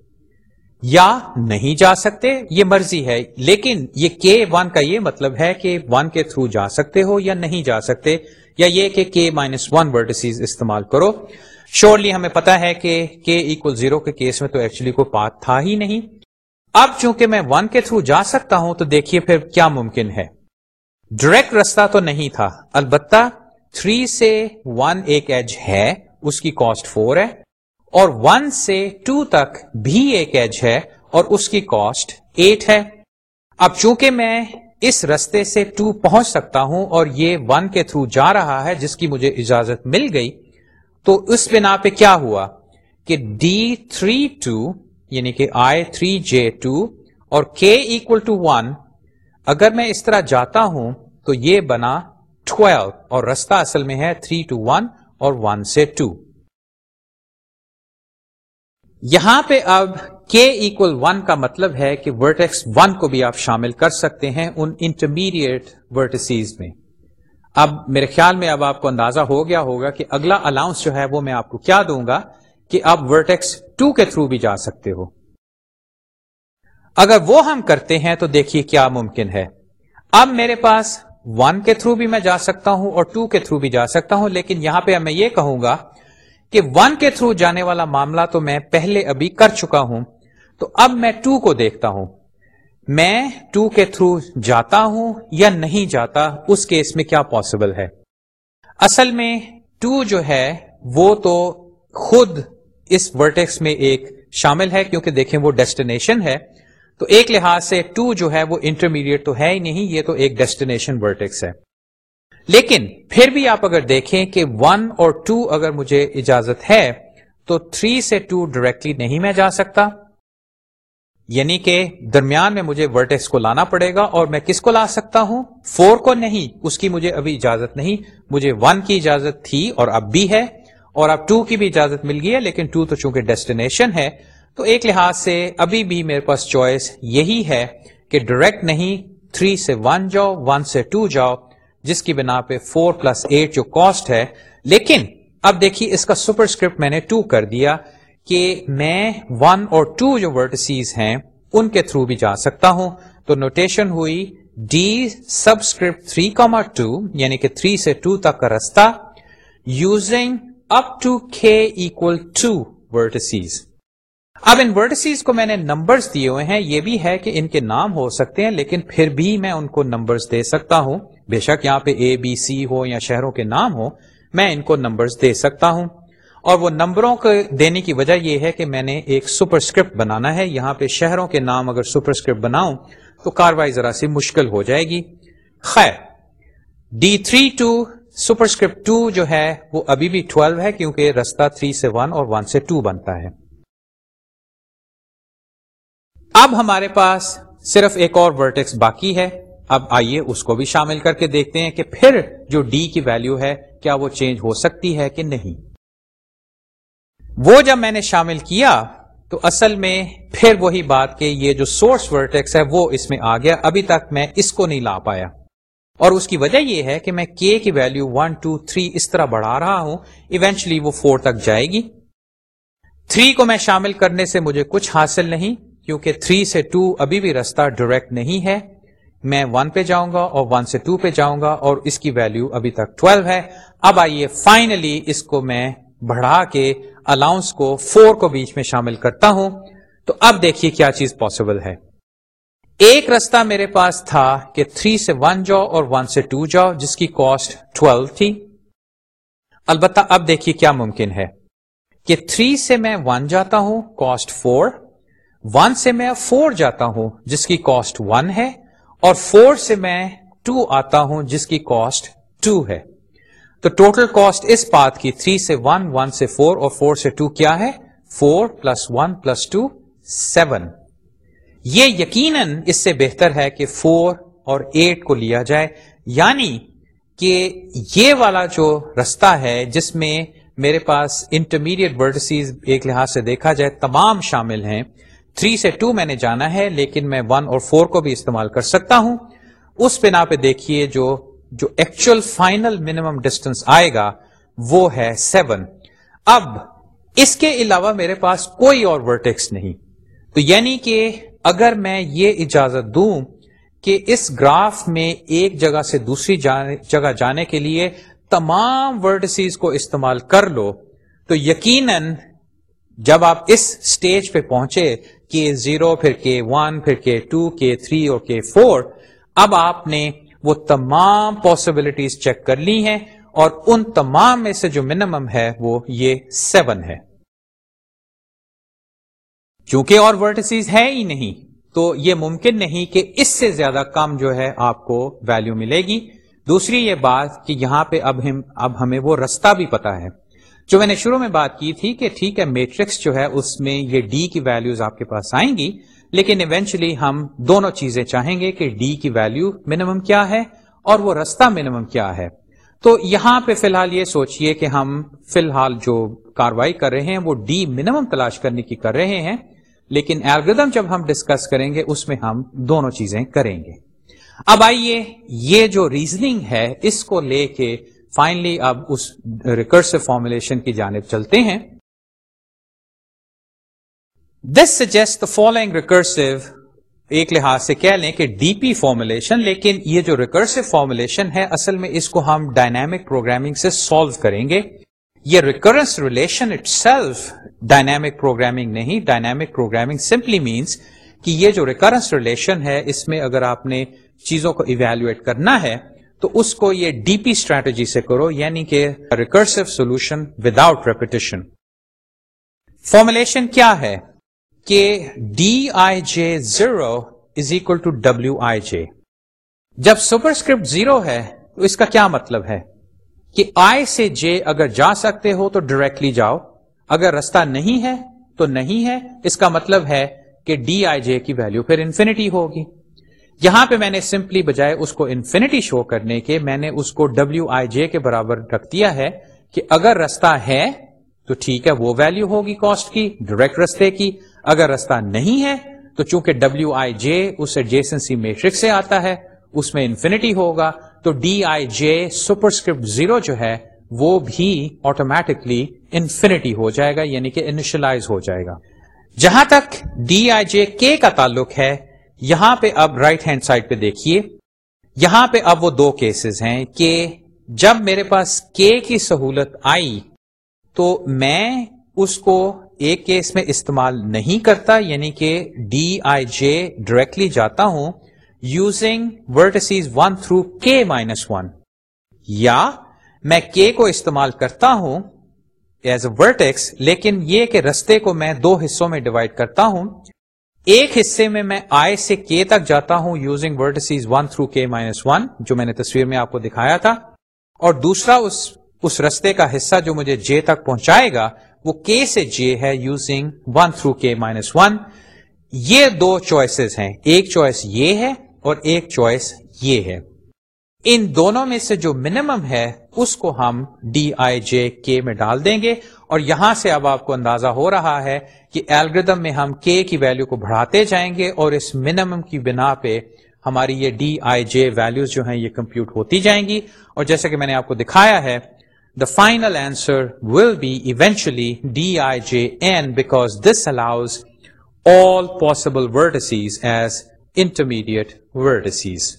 یا نہیں جا سکتے، یہ مرضی ہے، لیکن یہ کے ون کا یہ مطلب ہے کہ ون کے تھرو جا سکتے ہو یا نہیں جا سکتے، یا یہ کہ کے مائنس ون ورٹسیز استعمال کرو۔ شیورلی ہمیں پتا ہے کہ کے ایکول زیرو کے کیس میں تو ایکچولی کوئی پاتھ تھا ہی نہیں۔ اب چونکہ میں ون کے تھرو جا سکتا ہوں تو دیکھیے پھر کیا ممکن ہے۔ ڈائریکٹ رستہ تو نہیں تھا۔ البتہ تھری سے ون ایک ایج ہے، اس کی کاسٹ فور ہے، اور ون سے ٹو تک بھی ایک ایج ہے، اور اس کی کاسٹ ایٹ ہے۔ اب چونکہ میں اس رستے سے ٹو پہنچ سکتا ہوں اور یہ ون کے تھرو جا رہا ہے، جس کی مجھے اجازت مل گئی، تو اس بنا پہ کیا ہوا کہ ڈی تھری ٹو یعنی کہ آئی تھری جے ٹو اور کے اکول ٹو ون اگر میں اس طرح جاتا ہوں تو یہ بنا ٹویلو اور رستہ اصل میں ہے تھری ٹو ون اور ون سے ٹو۔ یہاں پہ اب کے ایکول ون کا مطلب ہے کہ ورٹیکس ون کو بھی آپ شامل کر سکتے ہیں ان انٹرمیڈیٹ ورٹسیز میں۔ اب میرے خیال میں اب آپ کو اندازہ ہو گیا ہوگا کہ اگلا الاؤنس جو ہے وہ میں آپ کو کیا دوں گا کہ آپ ورٹیکس ٹو کے تھرو بھی جا سکتے ہو۔ اگر وہ ہم کرتے ہیں تو دیکھیے کیا ممکن ہے۔ اب میرے پاس ون کے تھرو بھی میں جا سکتا ہوں اور ٹو کے تھرو بھی جا سکتا ہوں، لیکن یہاں پہ میں یہ کہوں گا کہ ون کے تھرو جانے والا معاملہ تو میں پہلے ابھی کر چکا ہوں۔ تو اب میں ٹو کو دیکھتا ہوں۔ میں ٹو کے تھرو جاتا ہوں یا نہیں جاتا، اس کیس میں کیا پاسبل ہے؟ اصل میں ٹو جو ہے، وہ تو خود اس ورٹیکس میں ایک شامل ہے، کیونکہ دیکھیں وہ ڈیسٹینیشن ہے۔ تو ایک لحاظ سے ٹو جو ہے وہ انٹرمیڈیٹ تو ہے ہی نہیں، یہ تو ایک ڈیسٹینیشن ورٹیکس ہے۔ لیکن پھر بھی آپ اگر دیکھیں کہ ون اور ٹو اگر مجھے اجازت ہے، تو تھری سے ٹو ڈائریکٹلی نہیں میں جا سکتا۔ یعنی کہ درمیان میں مجھے ورٹیکس کو لانا پڑے گا اور میں کس کو لا سکتا ہوں؟ فور کو نہیں، اس کی مجھے ابھی اجازت نہیں۔ مجھے ون کی اجازت تھی اور اب بھی ہے اور اب ٹو کی بھی اجازت مل گئی ہے، لیکن ٹو تو چونکہ ڈیسٹینیشن ہے تو ایک لحاظ سے ابھی بھی میرے پاس چوائس یہی ہے کہ ڈائریکٹ نہیں تھری سے ون جاؤ ون سے ٹو جاؤ، جس کی بنا پہ فور پلس ایٹ جو کاسٹ ہے۔ لیکن اب دیکھیے اس کا سپر اسکرپٹ میں نے ٹو کر دیا کہ میں ون اور ٹو جو ورٹسیز ہیں، ان کے تھرو بھی جا سکتا ہوں۔ تو نوٹیشن ہوئی d subscript three comma two یعنی کہ تھری سے ٹو تک کا رستہ using up to k equal to vertices اب ان ورڈسیز کو میں نے نمبرز دیے ہوئے ہیں، یہ بھی ہے کہ ان کے نام ہو سکتے ہیں، لیکن پھر بھی میں ان کو نمبرز دے سکتا ہوں۔ بے شک یہاں پہ اے بی سی ہو یا شہروں کے نام ہو، میں ان کو نمبرز دے سکتا ہوں۔ اور وہ نمبروں کو دینے کی وجہ یہ ہے کہ میں نے ایک سپرسکرپٹ بنانا ہے۔ یہاں پہ شہروں کے نام اگر سپرسکرپٹ بناؤں تو کاروائی ذرا سی مشکل ہو جائے گی۔ خیر d three two superscript two جو ہے، وہ ابھی بھی ٹویلو ہے کیونکہ رستہ تھری سے ون اور ون سے ٹو بنتا ہے۔ اب ہمارے پاس صرف ایک اور ورٹیکس باقی ہے۔ اب آئیے اس کو بھی شامل کر کے دیکھتے ہیں کہ پھر جو ڈی کی ویلو ہے، کیا وہ چینج ہو سکتی ہے کہ نہیں۔ وہ جب میں نے شامل کیا، تو اصل میں پھر وہی بات کہ یہ جو سورس ورٹیکس ہے، وہ اس میں آ گیا۔ ابھی تک میں اس کو نہیں لا پایا۔ اور اس کی وجہ یہ ہے کہ میں کے کی ویلو ون ٹو تھری اس طرح بڑھا رہا ہوں ایونچلی وہ فور تک جائے گی۔ تھری کو میں شامل کرنے سے مجھے کچھ حاصل نہیں۔ کیونکہ 3 سے 2 ابھی بھی رستہ ڈائریکٹ نہیں ہے۔ میں 1 پہ جاؤں گا اور 1 سے 2 پہ جاؤں گا اور اس کی ویلو ابھی تک 12 ہے۔ اب آئیے فائنلی اس کو میں بڑھا کے الاؤنس کو 4 کو بیچ میں شامل کرتا ہوں۔ تو اب دیکھیے کیا چیز پاسبل ہے۔ ایک رستہ میرے پاس تھا کہ 3 سے 1 جاؤ اور 1 سے 2 جاؤ، جس کی کاسٹ 12 تھی۔ البتہ اب دیکھیے کیا ممکن ہے۔ کہ 3 سے میں 1 جاتا ہوں کاسٹ 4 ون سے میں فور جاتا ہوں، جس کی کاسٹ ون ہے، اور فور سے میں ٹو آتا ہوں، جس کی کاسٹ ٹو ہے۔ تو ٹوٹل کاسٹ اس پات کی تھری سے ون ون سے فور اور فور سے ٹو کیا ہے؟ Four plus one plus two seven یہ یقیناً اس سے بہتر ہے کہ فور اور ایٹ کو لیا جائے۔ یعنی کہ یہ والا جو رستہ ہے، جس میں میرے پاس انٹرمیڈیٹ ورڈسیز ایک لحاظ سے دیکھا جائے، تمام شامل ہیں۔ تھری سے ٹو میں نے جانا ہے، لیکن میں ون اور فور کو بھی استعمال کر سکتا ہوں۔ اس بنا پہ دیکھیے جو جو ایکچوئل فائنل منیمم ڈسٹینس آئے گا، وہ ہے سیون اب، اس کے علاوہ میرے پاس کوئی اور ورٹیکس نہیں۔ تو یعنی کہ اگر میں یہ اجازت دوں کہ اس گراف میں ایک جگہ سے دوسری جگہ جانے کے لیے تمام ورڈسیز کو استعمال کر لو، تو یقیناً جب آپ اس سٹیج پہ پہنچے کہ زیرو پھر کے ون پھر کے ٹو کے تھری اور کے فور اب آپ نے وہ تمام پاسبلٹیز چیک کر لی ہیں اور ان تمام میں سے جو منیمم ہے وہ یہ سیون ہے۔ چونکہ اور ورٹسیز ہے ہی نہیں، تو یہ ممکن نہیں کہ اس سے زیادہ کم جو ہے آپ کو ویلو ملے گی۔ دوسری یہ بات کہ یہاں پہ اب ہم اب ہمیں وہ رستہ بھی پتا ہے۔ جو میں نے شروع میں بات کی تھی کہ ٹھیک ہے میٹرکس جو ہے، اس میں یہ ڈی کی ویلوز آپ کے پاس آئیں گی، لیکن ایونچولی ہم دونوں چیزیں چاہیں گے کہ ڈی کی ویلو منیمم کیا ہے اور وہ رستہ منیمم کیا ہے۔ تو یہاں پہ فی الحال یہ سوچئے کہ ہم فی الحال جو کاروائی کر رہے ہیں، وہ ڈی منیمم تلاش کرنے کی کر رہے ہیں، لیکن ایلگردم جب ہم ڈسکس کریں گے، اس میں ہم دونوں چیزیں کریں گے۔ اب آئیے، یہ جو ریزننگ ہے، اس کو لے کے فائنلی اب اس ریکرسو فارمولیشن کی جانب چلتے ہیں۔ This suggest the following recursive ایک لحاظ سے کہہ لیں کہ ڈی پی فارمولیشن لیکن یہ جو ریکرسو فارمولیشن ہے، اصل میں اس کو ہم ڈائنامک پروگرامنگ سے سالو کریں گے۔ یہ recurrence relation itself dynamic programming نہیں ڈائنامک پروگرامنگ سمپلی مینس کہ یہ جو ریکرنس ریلیشن ہے، اس میں اگر آپ نے چیزوں کو ایویلویٹ کرنا ہے تو اس کو یہ ڈی پی اسٹریٹجی سے کرو یعنی کہ recursive solution without repetition formulation کیا ہے? کہ d i j zero is equal to W I جے جب سپرسکرپٹ زیرو ہے، تو اس کا کیا مطلب ہے؟ کہ آئی سے جے اگر جا سکتے ہو تو ڈائریکٹلی جاؤ، اگر رستہ نہیں ہے تو نہیں ہے، اس کا مطلب ہے کہ ڈی آئی جے کی ویلو پھر انفینٹی ہوگی۔ یہاں پہ میں نے سمپلی بجائے اس کو انفینٹی شو کرنے کے میں نے اس کو ڈبلو آئی جے کے برابر رکھ دیا ہے کہ اگر رستہ ہے تو ٹھیک ہے، وہ ویلو ہوگی کاسٹ کی ڈائریکٹ رستے کی۔ اگر رستہ نہیں ہے تو چونکہ ڈبلو آئی جے اس ایڈجیسنسی میٹرک سے آتا ہے، اس میں انفینٹی ہوگا۔ تو D I J superscript zero جو ہے، وہ بھی آٹومیٹکلی انفینٹی ہو جائے گا یعنی کہ انیشلائز ہو جائے گا۔ جہاں تک ڈی آئی جے کے کا تعلق ہے یہاں پہ اب رائٹ ہینڈ سائڈ پہ دیکھیے۔ یہاں پہ اب وہ دو کیسز ہیں کہ جب میرے پاس کے کی سہولت آئی تو میں اس کو ایک کیس میں استعمال نہیں کرتا یعنی کہ ڈی آئی جے ڈائریکٹلی جاتا ہوں using vertices one through k minus one یا میں کے کو استعمال کرتا ہوں ایز اے ورٹیکس لیکن یہ کہ رستے کو میں دو حصوں میں ڈیوائڈ کرتا ہوں ایک حصے میں میں آئے سے کے تک جاتا ہوں using vertices one through k minus one جو میں نے تصویر میں آپ کو دکھایا تھا. اور دوسرا اس اس رستے کا حصہ جو مجھے جے تک پہنچائے گا، وہ کے سے جے ہے using one through k minus one یہ دو چوائسیز ہیں. ایک چوائس یہ ہے اور ایک چوائس یہ ہے. ان دونوں میں سے جو منیمم ہے، اس کو ہم ڈی آئی جے کے میں ڈال دیں گے اور یہاں سے اب آپ کو اندازہ ہو رہا ہے کہ ایلگردم میں ہم کے کی ویلو کو بڑھاتے جائیں گے اور اس منیمم کی بنا پہ ہماری یہ ڈی آئی جے ویلوز جو ہیں یہ کمپیوٹ ہوتی جائیں گی۔ اور جیسے کہ میں نے آپ کو دکھایا ہے the final answer will be eventually d i j n because this allows all possible vertices as intermediate vertices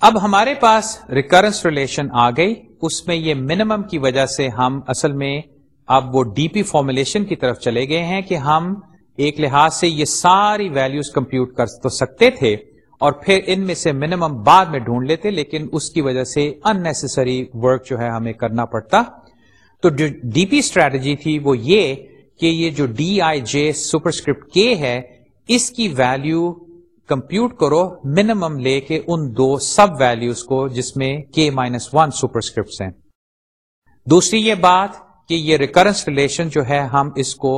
اب ہمارے پاس ریکرنس ریلیشن آ گئی۔ اس میں یہ منیمم کی وجہ سے ہم اصل میں اب وہ ڈی پی فارمولیشن کی طرف چلے گئے ہیں کہ ہم ایک لحاظ سے یہ ساری ویلوز کمپیوٹ کر تو سکتے تھے اور پھر ان میں سے منیمم بعد میں ڈھونڈ لیتے، لیکن اس کی وجہ سے ان نیسری ورک جو ہے ہمیں کرنا پڑتا۔ تو جو ڈی پی اسٹریٹجی تھی وہ یہ کہ یہ جو ڈی آئی جے سپرسکرپٹ کے ہے، اس کی ویلو کمپیوٹ کرو منیمم لے کے ان دو سب ویلوز کو، جس میں کے مائنس ون سپرسکرپٹ ہیں۔ دوسری یہ بات کہ یہ ریکرنس ریلیشن جو ہے ہم اس کو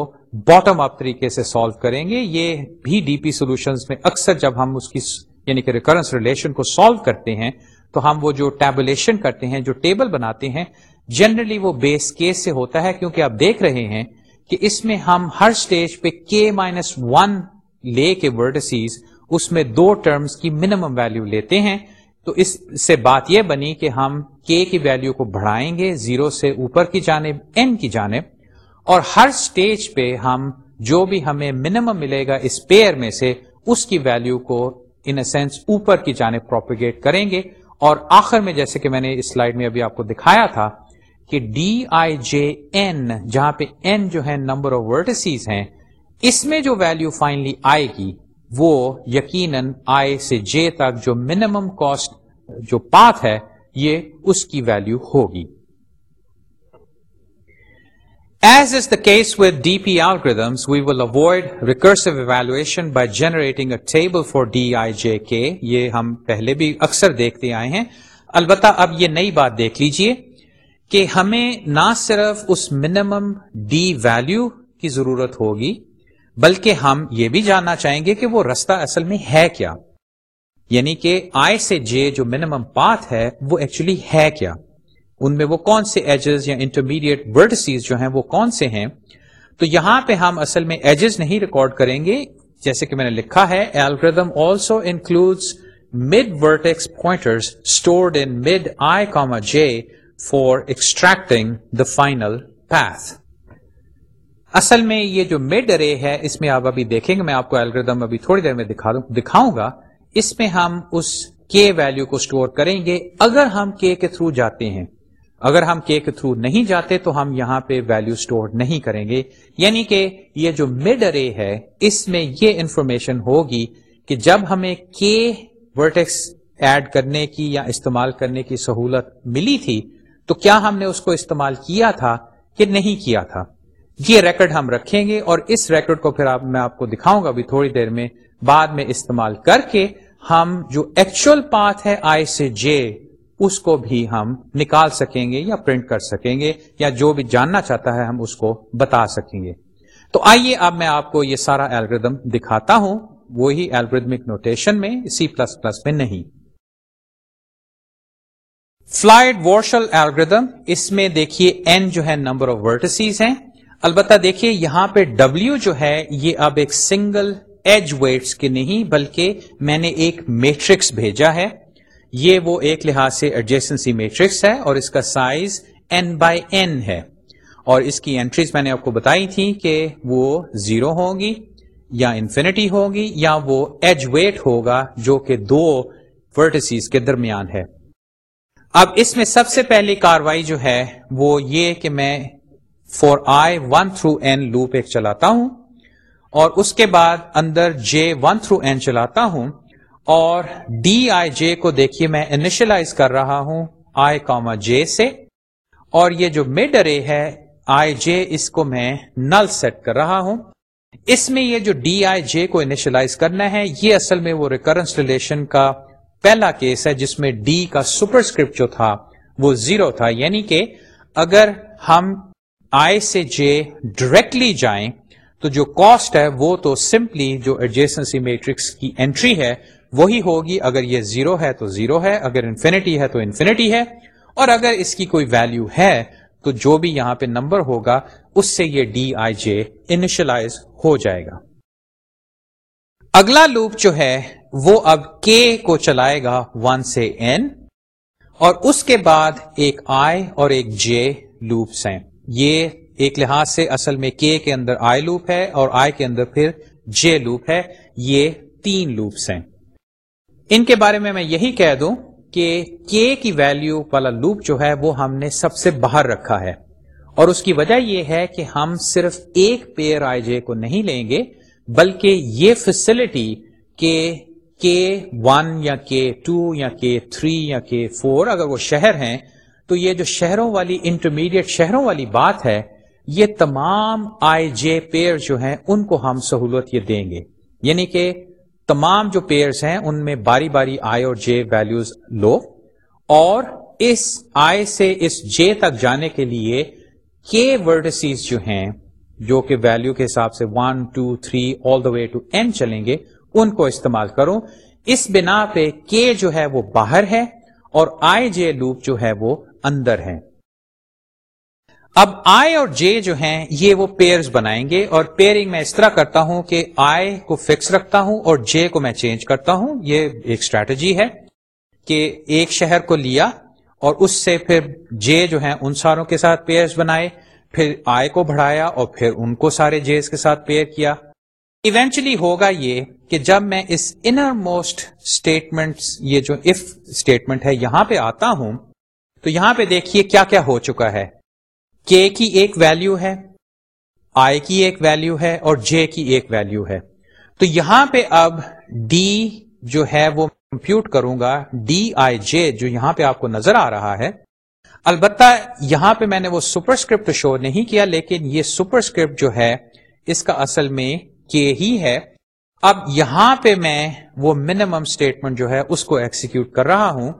باٹم اپ طریقے سے سالو کریں گے. یہ بھی ڈی پی سولوشنز میں اکثر جب ہم اس کی یعنی کہ ریکرنس ریلیشن کو سالو کرتے ہیں تو ہم وہ جو ٹیبولیشن کرتے ہیں، جو ٹیبل بناتے ہیں جنرلی وہ بیس کیس سے ہوتا ہے کیونکہ آپ دیکھ رہے ہیں کہ اس میں ہم ہر سٹیج پہ کے مائنس ون لے کے ورڈسیز اس میں دو ٹرمز کی منیمم ویلو لیتے ہیں تو اس سے بات یہ بنی کہ ہم کے کی ویلو کو بڑھائیں گے زیرو سے اوپر کی جانب این کی جانب، اور ہر سٹیج پہ ہم جو بھی ہمیں منیمم ملے گا اس پیئر میں سے، اس کی ویلو کو ان سینس اوپر کی جانب پروپیگیٹ کریں گے۔ اور آخر میں جیسے کہ میں نے اس سلائڈ میں ابھی آپ کو دکھایا تھا کہ ڈی آئی جے این جہاں پہ این جو ہے نمبر آف ورٹسیز ہیں، اس میں جو ویلو فائنلی آئے گی وہ یقیناً آئی سے جے تک جو منیمم کاسٹ جو پاتھ ہے یہ اس کی ویلو ہوگی As is the case with DP algorithms, we will avoid recursive evaluation by generating a table for DIJK. یہ ہم پہلے بھی اکثر دیکھتے آئے ہیں البتہ اب یہ نئی بات دیکھ لیجیے کہ ہمیں نہ صرف اس منیمم ڈی ویلو کی ضرورت ہوگی بلکہ ہم یہ بھی جاننا چاہیں گے کہ وہ رستہ اصل میں ہے کیا۔ یعنی کہ آئی سے جے جو منیمم پاتھ ہے، وہ ایکچولی ہے کیا۔ ان میں وہ کون سے ایجز یا انٹرمیڈیٹ ورڈسیز جو ہیں، وہ کون سے ہیں؟ تو یہاں پہ ہم اصل میں ایجز نہیں ریکارڈ کریں گے۔ جیسے کہ میں نے لکھا ہے algorithm also include mid vertex pointers stored in mid i comma j for extracting the final path اصل میں یہ جو مڈ ارے ہے، اس میں آپ ابھی دیکھیں گے، میں آپ کو الگریدم ابھی تھوڑی دیر میں دکھا دکھاؤں گا۔ اس میں ہم اس کے ویلو کو اسٹور کریں گے۔ اگر ہم کے کے تھرو جاتے ہیں، اگر ہم کے کے تھرو نہیں جاتے، تو ہم یہاں پہ ویلو اسٹور نہیں کریں گے۔ یعنی کہ یہ جو مڈ ارے ہے، اس میں یہ انفارمیشن ہوگی کہ جب ہمیں کے ورٹیکس ایڈ کرنے کی یا استعمال کرنے کی سہولت ملی تھی، تو کیا ہم نے اس کو استعمال کیا تھا کہ نہیں کیا تھا؟ یہ ریکڈ ہم رکھیں گے اور اس ریکڈ کو پھر آپ میں آپ کو دکھاؤں گا ابھی تھوڑی دیر میں، بعد میں استعمال کر کے ہم جو ایکچوئل پاتھ ہے آئی سے جے اس کو بھی ہم نکال سکیں گے یا پرنٹ کر سکیں گے یا جو بھی جاننا چاہتا ہے ہم اس کو بتا سکیں گے۔ تو آئیے اب میں آپ کو یہ سارا الگریدم دکھاتا ہوں۔ وہی الگریدمک نوٹیشن میں سی پلس پلس میں نہیں۔ فلائڈ وارشل الگریدم اس میں دیکھیے این جو ہے نمبر آف ورٹسیز ہیں۔ البتہ دیکھیے یہاں پہ ڈبلو جو ہے، یہ اب ایک سنگل ایج ویٹس کے نہیں، بلکہ میں نے ایک میٹرکس بھیجا ہے۔ یہ وہ ایک لحاظ سے ایڈجسٹنسی میٹرکس ہے اور اس کا سائز این بائی این ہے۔ اور اس کی انٹریز میں نے آپ کو بتائی تھی کہ وہ زیرو ہوگی یا انفینٹی ہوگی یا وہ ایج ویٹ ہوگا جو کہ دو ورٹسیز کے درمیان ہے۔ اب اس میں سب سے پہلی کاروائی جو ہے، وہ یہ کہ میں for i one through n loop ایک چلاتا ہوں اور اس کے بعد اندر جے ون تھرو این چلاتا ہوں اور ڈی آئی جے کو دیکھیے میں انیشلائز کر رہا ہوں آئی کاما جے سے اور یہ جو مڈ ارے ہے آئی جے اس کو میں نل سیٹ کر رہا ہوں اس میں یہ جو ڈی آئی جے کو انیشلائز کرنا ہے یہ اصل میں وہ ریکرنس ریلیشن کا پہلا کیس ہے جس میں ڈی کا سپرسکرپٹ جو تھا وہ زیرو تھا یعنی کہ اگر ہم آئی سے جے ڈائریکٹلی جائیں، تو جو کاسٹ ہے وہ تو سمپلی جو ایڈجیسنسی میٹرکس کی انٹری ہے، وہی ہوگی اگر یہ زیرو ہے تو زیرو ہے، اگر انفینٹی ہے تو انفینٹی ہے، اور اگر اس کی کوئی ویلو ہے تو جو بھی یہاں پہ نمبر ہوگا، اس سے یہ ڈی آئی جے انیشلائز ہو جائے گا۔ اگلا لوپ جو ہے، وہ اب کے کو چلائے گا ون سے این اور اس کے بعد ایک آئی اور ایک جے لوپس ہیں۔ یہ ایک لحاظ سے اصل میں کے کے اندر آئی لوپ ہے اور آئی کے اندر پھر جے لوپ ہے، یہ تین لوپس ہیں۔ ان کے بارے میں میں یہی کہہ دوں کہ کے کی ویلیو والا لوپ جو ہے وہ ہم نے سب سے باہر رکھا ہے۔ اور اس کی وجہ یہ ہے کہ ہم صرف ایک پیئر آئی جے کو نہیں لیں گے، بلکہ یہ فیسلٹی کہ کے ون یا کے ٹو یا کے تھری یا کے فور اگر وہ شہر ہیں تو یہ جو شہروں والی انٹرمیڈیٹ شہروں والی بات ہے، یہ تمام آئی جے پیئر جو ہیں، ان کو ہم سہولت یہ دیں گے۔ یعنی کہ تمام جو پیئرس ہیں، ان میں باری باری آئی اور جے ویلوز لو۔ اور اس آئی سے اس جے تک جانے کے لیے کے ورڈسیز جو ہیں، جو کہ ویلو کے حساب سے one two three all the way to n چلیں گے، ان کو استعمال کرو۔ اس بنا پہ کے جو ہے، وہ باہر ہے۔ اور آئی جے لوپ جو ہے وہ اندر ہے اب آئی اور جے جو ہیں، یہ وہ پیئرز بنائیں گے اور پیئرنگ میں اس طرح کرتا ہوں کہ آئی کو فکس رکھتا ہوں اور جے کو میں چینج کرتا ہوں۔ یہ ایک اسٹریٹجی ہے کہ ایک شہر کو لیا اور اس سے پھر جے جو ہیں ان ساروں کے ساتھ پیئرز بنائے، پھر آئی کو بڑھایا اور پھر ان کو سارے جیز کے ساتھ پیئر کیا۔ ایونچولی ہوگا یہ کہ جب میں اس انر موسٹ اسٹیٹمنٹ یہ جو اف اسٹیٹمنٹ ہے، یہاں پہ آتا ہوں، تو یہاں پہ دیکھیے کیا کیا ہو چکا ہے۔ کے کی ایک ویلو ہے آئی کی ایک ویلو ہے اور جے کی ایک ویلو ہے۔ تو یہاں پہ اب ڈی جو ہے وہ کمپیوٹ کروں گا ڈی آئی جے جو یہاں پہ آپ کو نظر آ رہا ہے۔ البتہ یہاں پہ میں نے وہ سپرسکرپٹ شو نہیں کیا، لیکن یہ سپرسکرپٹ جو ہے، اس کا اصل میں کے ہی ہے۔ اب یہاں پہ میں وہ منیمم اسٹیٹمنٹ جو ہے اس کو ایکسیکیوٹ کر رہا ہوں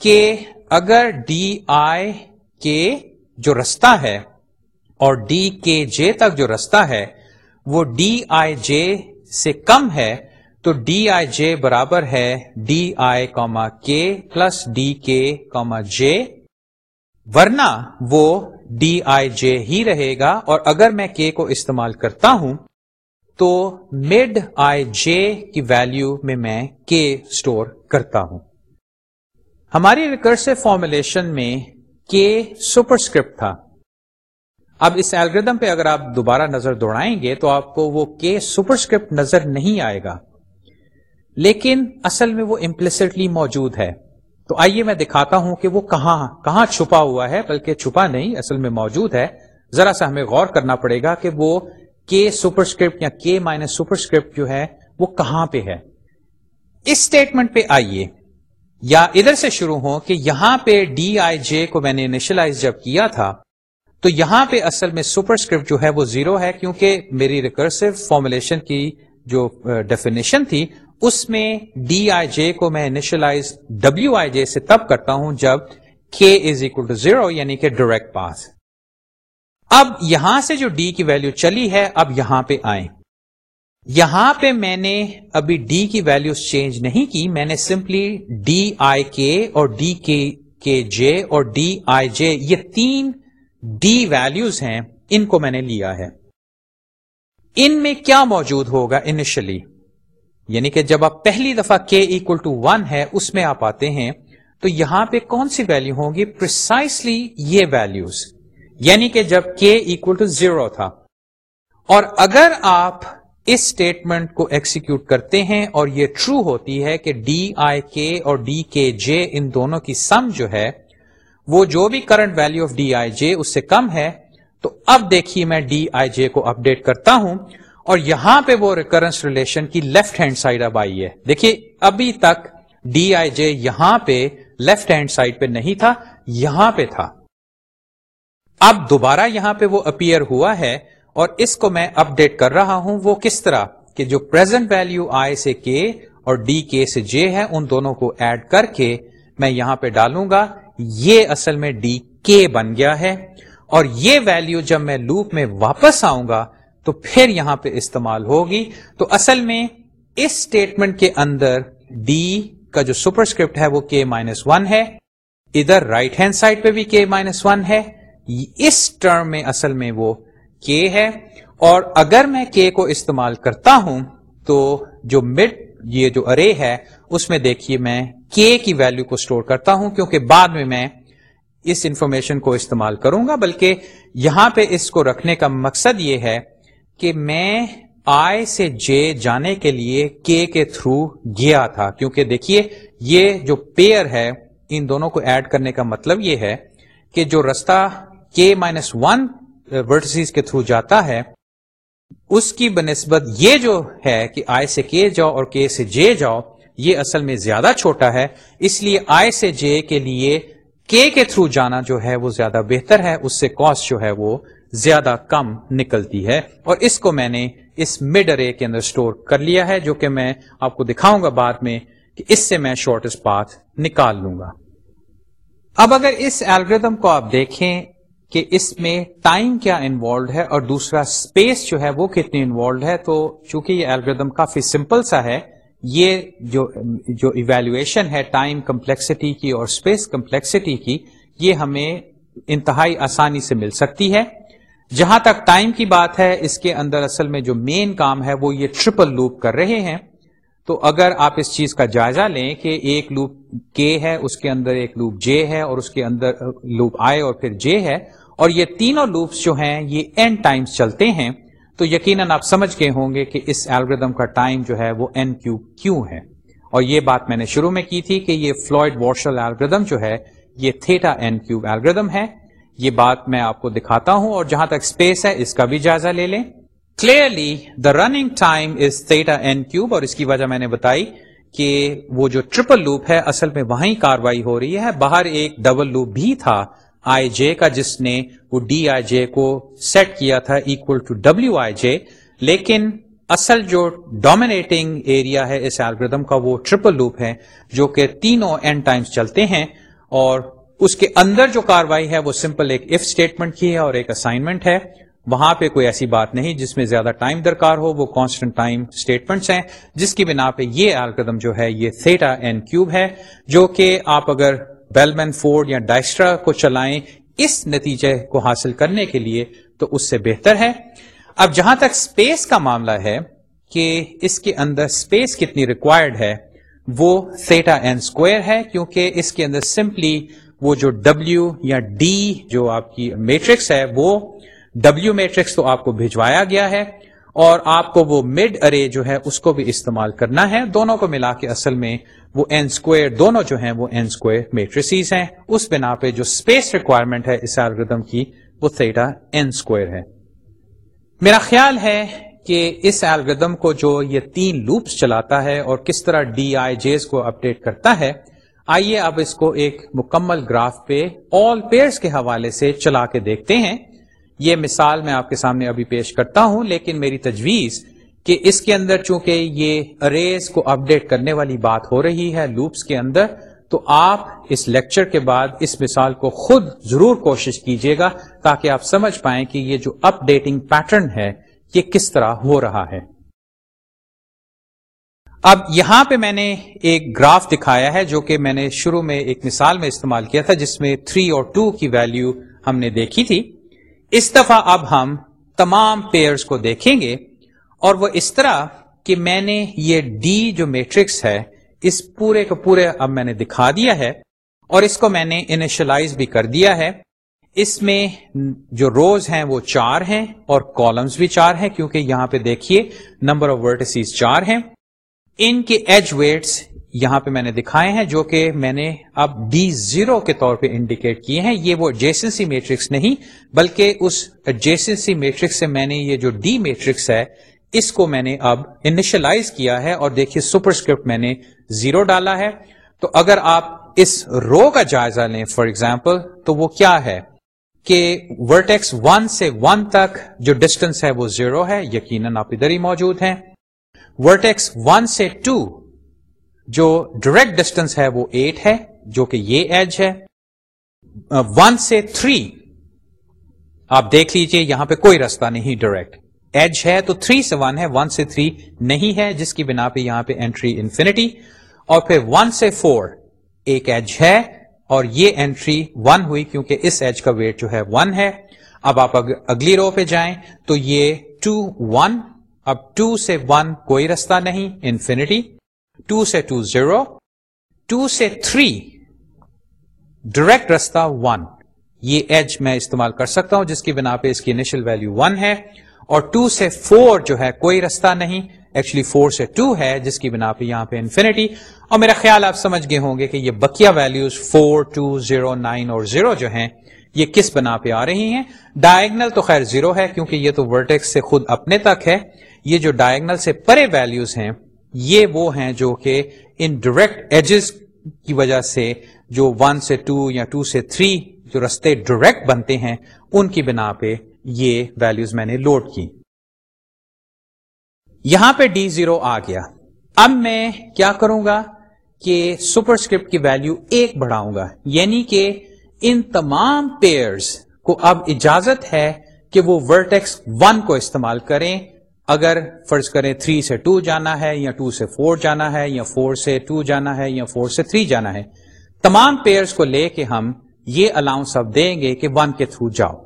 کہ اگر ڈی آئی کے جو رستہ ہے اور ڈی کے جے تک جو رستہ ہے وہ ڈی آئی جے سے کم ہے تو ڈی آئی جے برابر ہے ڈی آئی کوما کے پلس ڈی کے کوما جے ورنہ وہ ڈی آئی جے ہی رہے گا اور اگر میں کے کو استعمال کرتا ہوں تو مڈ آئی جے کی ویلو میں میں کے اسٹور کرتا ہوں۔ ہماری ریکرسو فارمولیشن میں کے سپرسکرپٹ تھا۔ اب اس ایلگردم پہ اگر آپ دوبارہ نظر دوڑائیں گے تو آپ کو وہ کے سپرسکرپٹ نظر نہیں آئے گا۔ لیکن اصل میں وہ امپلسٹلی موجود ہے۔ تو آئیے میں دکھاتا ہوں کہ وہ کہاں کہاں چھپا ہوا ہے، بلکہ چھپا نہیں، اصل میں موجود ہے۔ ذرا سا ہمیں غور کرنا پڑے گا کہ وہ کے سپرسکرپٹ یا کے مائنس سپرسکرپٹ جو ہے، وہ کہاں پہ ہے؟ اس اسٹیٹمنٹ پہ آئیے۔ یا ادھر سے شروع ہو کہ یہاں پہ ڈی آئی جے کو میں نے انیشلائز جب کیا تھا، تو یہاں پہ اصل میں سپرسکرپٹ جو ہے وہ زیرو ہے، کیونکہ میری ریکرسو فارمولیشن کی جو ڈیفینیشن تھی، اس میں ڈی آئی جے کو میں انیشلائز ڈبلو آئی جے سے تب کرتا ہوں جب کے از اکول ٹو زیرو یعنی کہ ڈائریکٹ پاس اب یہاں سے جو ڈی کی ویلو چلی ہے، اب یہاں پہ آئیں۔ یہاں پہ میں نے ابھی ڈی کی ویلو چینج نہیں کی، میں نے سمپلی ڈی آئی کے اور ڈی کے جے اور ڈی آئی جے یہ تین ڈی ویلوز ہیں، ان کو میں نے لیا ہے۔ ان میں کیا موجود ہوگا انیشلی یعنی کہ جب آپ پہلی دفعہ کے اکول ٹو ون ہے، اس میں آپ آتے ہیں، تو یہاں پہ کون سی ویلو ہوگی پرسائسلی یہ ویلوز یعنی کہ جب کے اکول ٹو زیرو تھا۔ اور اگر آپ اس اسٹیٹمنٹ کو ایکسیکیوٹ کرتے ہیں اور یہ ٹرو ہوتی ہے کہ ڈی آئی کے اور ڈی کے جے ان دونوں کی سم جو ہے، وہ جو بھی current value of d i j اس سے کم ہے، تو اب دیکھیے میں ڈی آئی جے کو اپڈیٹ کرتا ہوں اور یہاں پہ وہ ریکرنس ریلیشن کی لیفٹ ہینڈ سائڈ اب آئی ہے۔ دیکھیے، ابھی تک ڈی آئی جے یہاں پہ لیفٹ ہینڈ سائڈ پہ نہیں تھا، یہاں پہ تھا۔ اب دوبارہ یہاں پہ وہ اپیئر ہوا ہے اور اس کو میں اپ ڈیٹ کر رہا ہوں وہ کس طرح کہ جو پرزینٹ ویلو آئی سے کے اور ڈی کے سے جے ہے، ان دونوں کو ایڈ کر کے میں یہاں پہ ڈالوں گا، یہ اصل میں ڈی کے بن گیا ہے۔ اور یہ ویلو جب میں لوپ میں واپس آؤں گا تو پھر یہاں پہ استعمال ہوگی۔ تو اصل میں اس اسٹیٹمنٹ کے اندر ڈی کا جو سپرسکرپٹ ہے وہ کے مائنس ون ہے۔ ادھر رائٹ ہینڈ سائڈ پہ بھی کے مائنس ون ہے۔ اس ٹرم میں اصل میں وہ کے ہے اور اگر میں کے کو استعمال کرتا ہوں تو جو مڈ یہ جو ارے ہے اس میں دیکھیے میں کے کی ویلو کو اسٹور کرتا ہوں کیونکہ بعد میں میں اس انفارمیشن کو استعمال کروں گا، بلکہ یہاں پہ اس کو رکھنے کا مقصد یہ ہے کہ میں آئی سے جے جانے کے لیے کے کے تھرو گیا تھا۔ کیونکہ دیکھیے یہ جو پیئر ہے، ان دونوں کو ایڈ کرنے کا مطلب یہ ہے کہ جو رستہ کے مائنس ون ورٹسیز کے تھرو جاتا ہے اس کی بنسبت یہ جو ہے کہ آئی سے کے جاؤ اور کے سے جے جاؤ یہ اصل میں زیادہ چھوٹا ہے اس لیے آئی سے جے کے لیے کے کے تھرو جانا جو ہے وہ زیادہ بہتر ہے اس سے کاسٹ جو ہے وہ زیادہ کم نکلتی ہے اور اس کو میں نے اس مڈ ارے کے اندر اسٹور کر لیا ہے جو کہ میں آپ کو دکھاؤں گا بعد میں کہ اس سے میں شارٹیسٹ پاتھ نکال لوں گا اب اگر اس الگریدم کو آپ دیکھیں کہ اس میں ٹائم کیا انوالوڈ ہے اور دوسرا اسپیس جو ہے وہ کتنی انوالوڈ ہے؟ تو چونکہ یہ الگریدم کافی سمپل سا ہے، یہ جو جو ایویلویشن ہے ٹائم کمپلیکسٹی کی اور اسپیس کمپلیکسٹی کی، یہ ہمیں انتہائی آسانی سے مل سکتی ہے۔ جہاں تک ٹائم کی بات ہے، اس کے اندر اصل میں جو مین کام ہے وہ یہ ٹریپل لوپ کر رہے ہیں۔ تو اگر آپ اس چیز کا جائزہ لیں کہ ایک لوپ کے ہے، اس کے اندر ایک لوپ جے ہے اور اس کے اندر لوپ آئے اور پھر جے ہے اور یہ تینوں لوپس جو ہیں، یہ این ٹائمز چلتے ہیں، تو یقیناً آپ سمجھ گئے ہوں گے کہ اس الگریدم کا ٹائم جو ہے وہ این کیو کیوں ہے۔ اور یہ بات میں نے شروع میں کی تھی کہ یہ فلوئڈ وارشل الگریدم جو ہے، یہ تھیٹا این کیوب الگریدم ہے۔ یہ بات میں آپ کو دکھاتا ہوں اور جہاں تک اسپیس ہے، اس کا بھی جائزہ لے لیں۔ Clearly the running time is theta n cube اور اس کی وجہ میں نے بتائی کہ وہ جو ٹریپل لوپ ہے، اصل میں وہیں کاروائی ہو رہی ہے۔ باہر ایک ڈبل لوپ بھی تھا آئی جے کا جس نے وہ ڈی آئی جے کو سیٹ کیا تھا equal to W I j لیکن اصل جو ڈومینیٹنگ ایریا ہے اس الگریدم کا وہ ٹریپل لوپ ہے، جو کہ تینوں اینڈ ٹائمز چلتے ہیں، اور اس کے اندر جو کاروائی ہے وہ سمپل ایک اف اسٹیٹمنٹ کی ہے اور ایک اسائنمنٹ ہے۔ وہاں پہ کوئی ایسی بات نہیں جس میں زیادہ ٹائم درکار ہو، وہ کانسٹنٹ ٹائم اسٹیٹمنٹس ہیں، جس کی بنا پہ یہ القدم جو ہے یہ تھیٹا این کیوب ہے، جو کہ آپ اگر بیلمین فورڈ یا ڈائسٹرا کو چلائیں اس نتیجے کو حاصل کرنے کے لیے تو اس سے بہتر ہے۔ اب جہاں تک اسپیس کا معاملہ ہے کہ اس کے اندر اسپیس کتنی ریکوائرڈ ہے، وہ سیٹا این اسکوئر ہے، کیونکہ اس کے اندر سمپلی وہ جو ڈبلو یا ڈی جو آپ کی میٹرکس ہے، وہ ڈبلو میٹرکس تو آپ کو بھجوایا گیا ہے۔ اور آپ کو وہ مڈ ارے جو ہے، اس کو بھی استعمال کرنا ہے۔ دونوں کو ملا کے اصل میں وہ این اسکوئر دونوں جو ہیں وہ این اسکوئر میٹریسیز ہیں۔ اس بنا پہ جو اسپیس ریکوائرمنٹ ہے اس الگریدم کی، وہ تھیٹا این اسکوئر ہے۔ میرا خیال ہے کہ اس الگریدم کو جو یہ تین لوپس چلاتا ہے اور کس طرح ڈی آئی جیز کو اپڈیٹ کرتا ہے، آئیے اب اس کو ایک مکمل گراف پہ آل پیئرس کے حوالے سے چلا کے دیکھتے ہیں۔ یہ مثال میں آپ کے سامنے ابھی پیش کرتا ہوں، لیکن میری تجویز کہ اس کے اندر چونکہ یہ اریز کو اپڈیٹ کرنے والی بات ہو رہی ہے لوپس کے اندر، تو آپ اس لیکچر کے بعد اس مثال کو خود ضرور کوشش کیجیے گا تاکہ آپ سمجھ پائیں کہ یہ جو اپ ڈیٹنگ پیٹرن ہے، یہ کس طرح ہو رہا ہے۔ اب یہاں پہ میں نے ایک گراف دکھایا ہے جو کہ میں نے شروع میں ایک مثال میں استعمال کیا تھا، جس میں 3 اور 2 کی ویلیو ہم نے دیکھی تھی۔ اس دفعہ اب ہم تمام پیئرز کو دیکھیں گے اور وہ اس طرح کہ میں نے یہ ڈی جو میٹرکس ہے، اس پورے کو پورے اب میں نے دکھا دیا ہے اور اس کو میں نے انیشلائز بھی کر دیا ہے۔ اس میں جو روز ہیں وہ چار ہیں اور کالمز بھی چار ہیں، کیونکہ یہاں پہ دیکھیے نمبر آف ورٹسیز چار ہیں۔ ان کے ایج ویٹس یہاں پہ میں نے دکھائے ہیں جو کہ میں نے اب ڈی زیرو کے طور پہ انڈیکیٹ کیے ہیں۔ یہ وہ جیسنسی میٹرکس نہیں، بلکہ اس جیسنسی میٹرکس سے میں نے یہ جو ڈی میٹرکس ہے، اس کو میں نے اب انیشلائز کیا ہے اور دیکھیے سپرسکرپٹ میں نے زیرو ڈالا ہے۔ تو اگر آپ اس رو کا جائزہ لیں فار ایگزامپل تو وہ کیا ہے؟ کہ ورٹیکس ون سے ون تک جو ڈسٹینس ہے وہ زیرو ہے، یقیناً آپ ادھر ہی موجود ہیں۔ ورٹیکس ون سے ٹو جو ڈائریکٹ ڈسٹینس ہے وہ ایٹ ہے، جو کہ یہ ایج ہے. Uh, ون سے تھری آپ دیکھ لیجیے یہاں پہ کوئی رستہ نہیں ڈائریکٹ ایج ہے تو تھری سے ون ہے ون سے تھری نہیں ہے، جس کی بنا پہ یہاں پہ انٹری انفینٹی اور پھر ون سے فور ایک ایج ہے اور یہ انٹری ون ہوئی کیونکہ اس ایج کا ویٹ جو ہے ون ہے. اب آپ اگلی رو پہ جائیں تو یہ ٹو ون اب ٹو سے ون کوئی رستہ نہیں انفینٹی ٹو سے ٹو زیرو، ٹو سے تھری ڈائریکٹ رستہ ون۔ یہ ایج میں استعمال کر سکتا ہوں، جس کی بنا پہ اس کی انیشل ویلو ون ہے۔ اور ٹو سے فور جو ہے، کوئی رستہ نہیں۔ ایکچولی فور سے ٹو ہے، جس کی بنا پہ یہاں پہ انفینٹی اور میرا خیال آپ سمجھ گئے ہوں گے کہ یہ بکیا values four, two, zero, nine اور زیرو جو ہیں، یہ کس بنا پہ آ رہی ہیں؟ ڈائگنل تو خیر زیرو ہے، کیونکہ یہ تو ورٹیکس سے خود اپنے تک ہے۔ یہ جو ڈائگنل سے پرے ویلوز ہیں یہ وہ ہیں جو کہ ان ڈائریکٹ ایجز کی وجہ سے جو ون سے ٹو یا ٹو سے تھری جو رستے ڈائریکٹ بنتے ہیں، ان کی بنا پہ یہ ویلوز میں نے لوڈ کی۔ یہاں پہ ڈی زیرو آ گیا۔ اب میں کیا کروں گا کہ سپرسکرپٹ کی ویلو ایک بڑھاؤں گا۔ یعنی کہ ان تمام پیئرز کو اب اجازت ہے کہ وہ ورٹیکس ون کو استعمال کریں۔ اگر فرض کریں 3 سے 2 جانا ہے یا 2 سے 4 جانا ہے یا 4 سے 2 جانا ہے یا 4 سے 3 جانا ہے، تمام پیئرز کو لے کے ہم یہ الاؤنس اب دیں گے کہ 1 کے تھرو جاؤ۔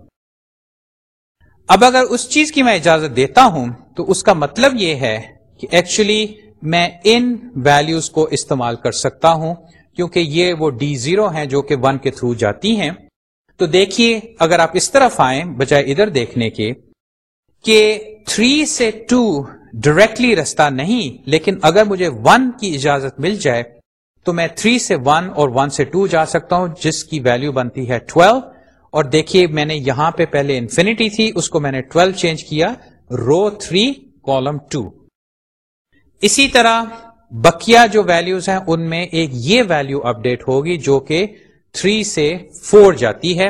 اب اگر اس چیز کی میں اجازت دیتا ہوں تو اس کا مطلب یہ ہے کہ ایکچولی میں ان ویلیوز کو استعمال کر سکتا ہوں، کیونکہ یہ وہ ڈی زیرو ہیں جو کہ ون کے تھرو جاتی ہیں۔ تو دیکھیے، اگر آپ اس طرف آئیں بجائے ادھر دیکھنے کے کہ تھری سے ٹو ڈائریکٹلی رستہ نہیں، لیکن اگر مجھے ون کی اجازت مل جائے، تو میں تھری سے ون اور ون سے ٹو جا سکتا ہوں، جس کی ویلو بنتی ہے ٹویلو اور دیکھیے، میں نے یہاں پہ پہلے انفینٹی تھی، اس کو میں نے ٹویلو چینج کیا رو تھری کالم ٹو اسی طرح بکیا جو ویلوز ہیں، ان میں ایک یہ ویلو اپڈیٹ ہوگی جو کہ تھری سے فور جاتی ہے۔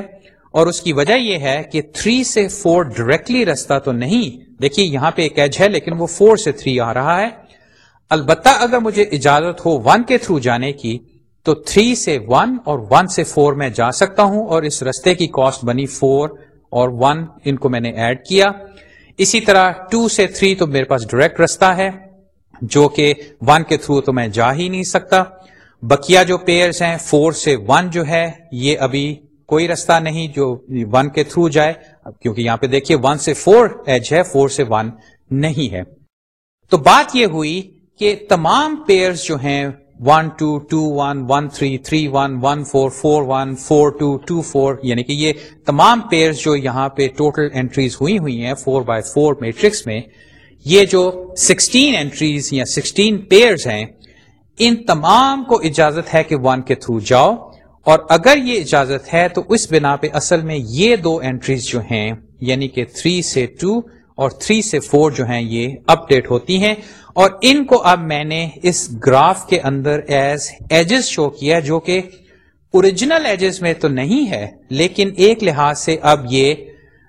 اور اس کی وجہ یہ ہے کہ تھری سے فور ڈائریکٹلی رستہ تو نہیں۔ دیکھیے یہاں پہ ایک ایج ہے، لیکن وہ فور سے تھری آ رہا ہے۔ البتہ اگر مجھے اجازت ہو ون کے تھرو جانے کی، تو تھری سے ون اور ون سے فور میں جا سکتا ہوں اور اس رستے کی کاسٹ بنی فور اور ون ان کو میں نے ایڈ کیا۔ اسی طرح ٹو سے تھری تو میرے پاس ڈائریکٹ رستہ ہے، جو کہ ون کے تھرو تو میں جا ہی نہیں سکتا۔ بکیا جو پیئرز ہیں فور سے ون جو ہے، یہ ابھی کوئی رستہ نہیں جو ون کے تھرو جائے۔ کیونکہ یہاں پہ دیکھیے ون سے فور ایج ہے فور سے ون نہیں ہے۔ تو بات یہ ہوئی کہ تمام پیئرز جو ہیں one two two one one three three one one four four one four two two four یعنی کہ یہ تمام پیئرز جو یہاں پہ ٹوٹل انٹریز ہوئی ہوئی ہیں فور بائی فور میٹرکس میں، یہ جو سکسٹین انٹریز یا سکسٹین پیئرز ہیں، ان تمام کو اجازت ہے کہ ون کے تھرو جاؤ۔ اور اگر یہ اجازت ہے تو اس بنا پہ اصل میں یہ دو انٹریز جو ہیں یعنی کہ 3 سے 2 اور 3 سے 4 جو ہیں، یہ اپ ڈیٹ ہوتی ہیں۔ اور ان کو اب میں نے اس گراف کے اندر ایز ایجز شو کیا جو کہ اوریجنل ایجز میں تو نہیں ہے، لیکن ایک لحاظ سے اب یہ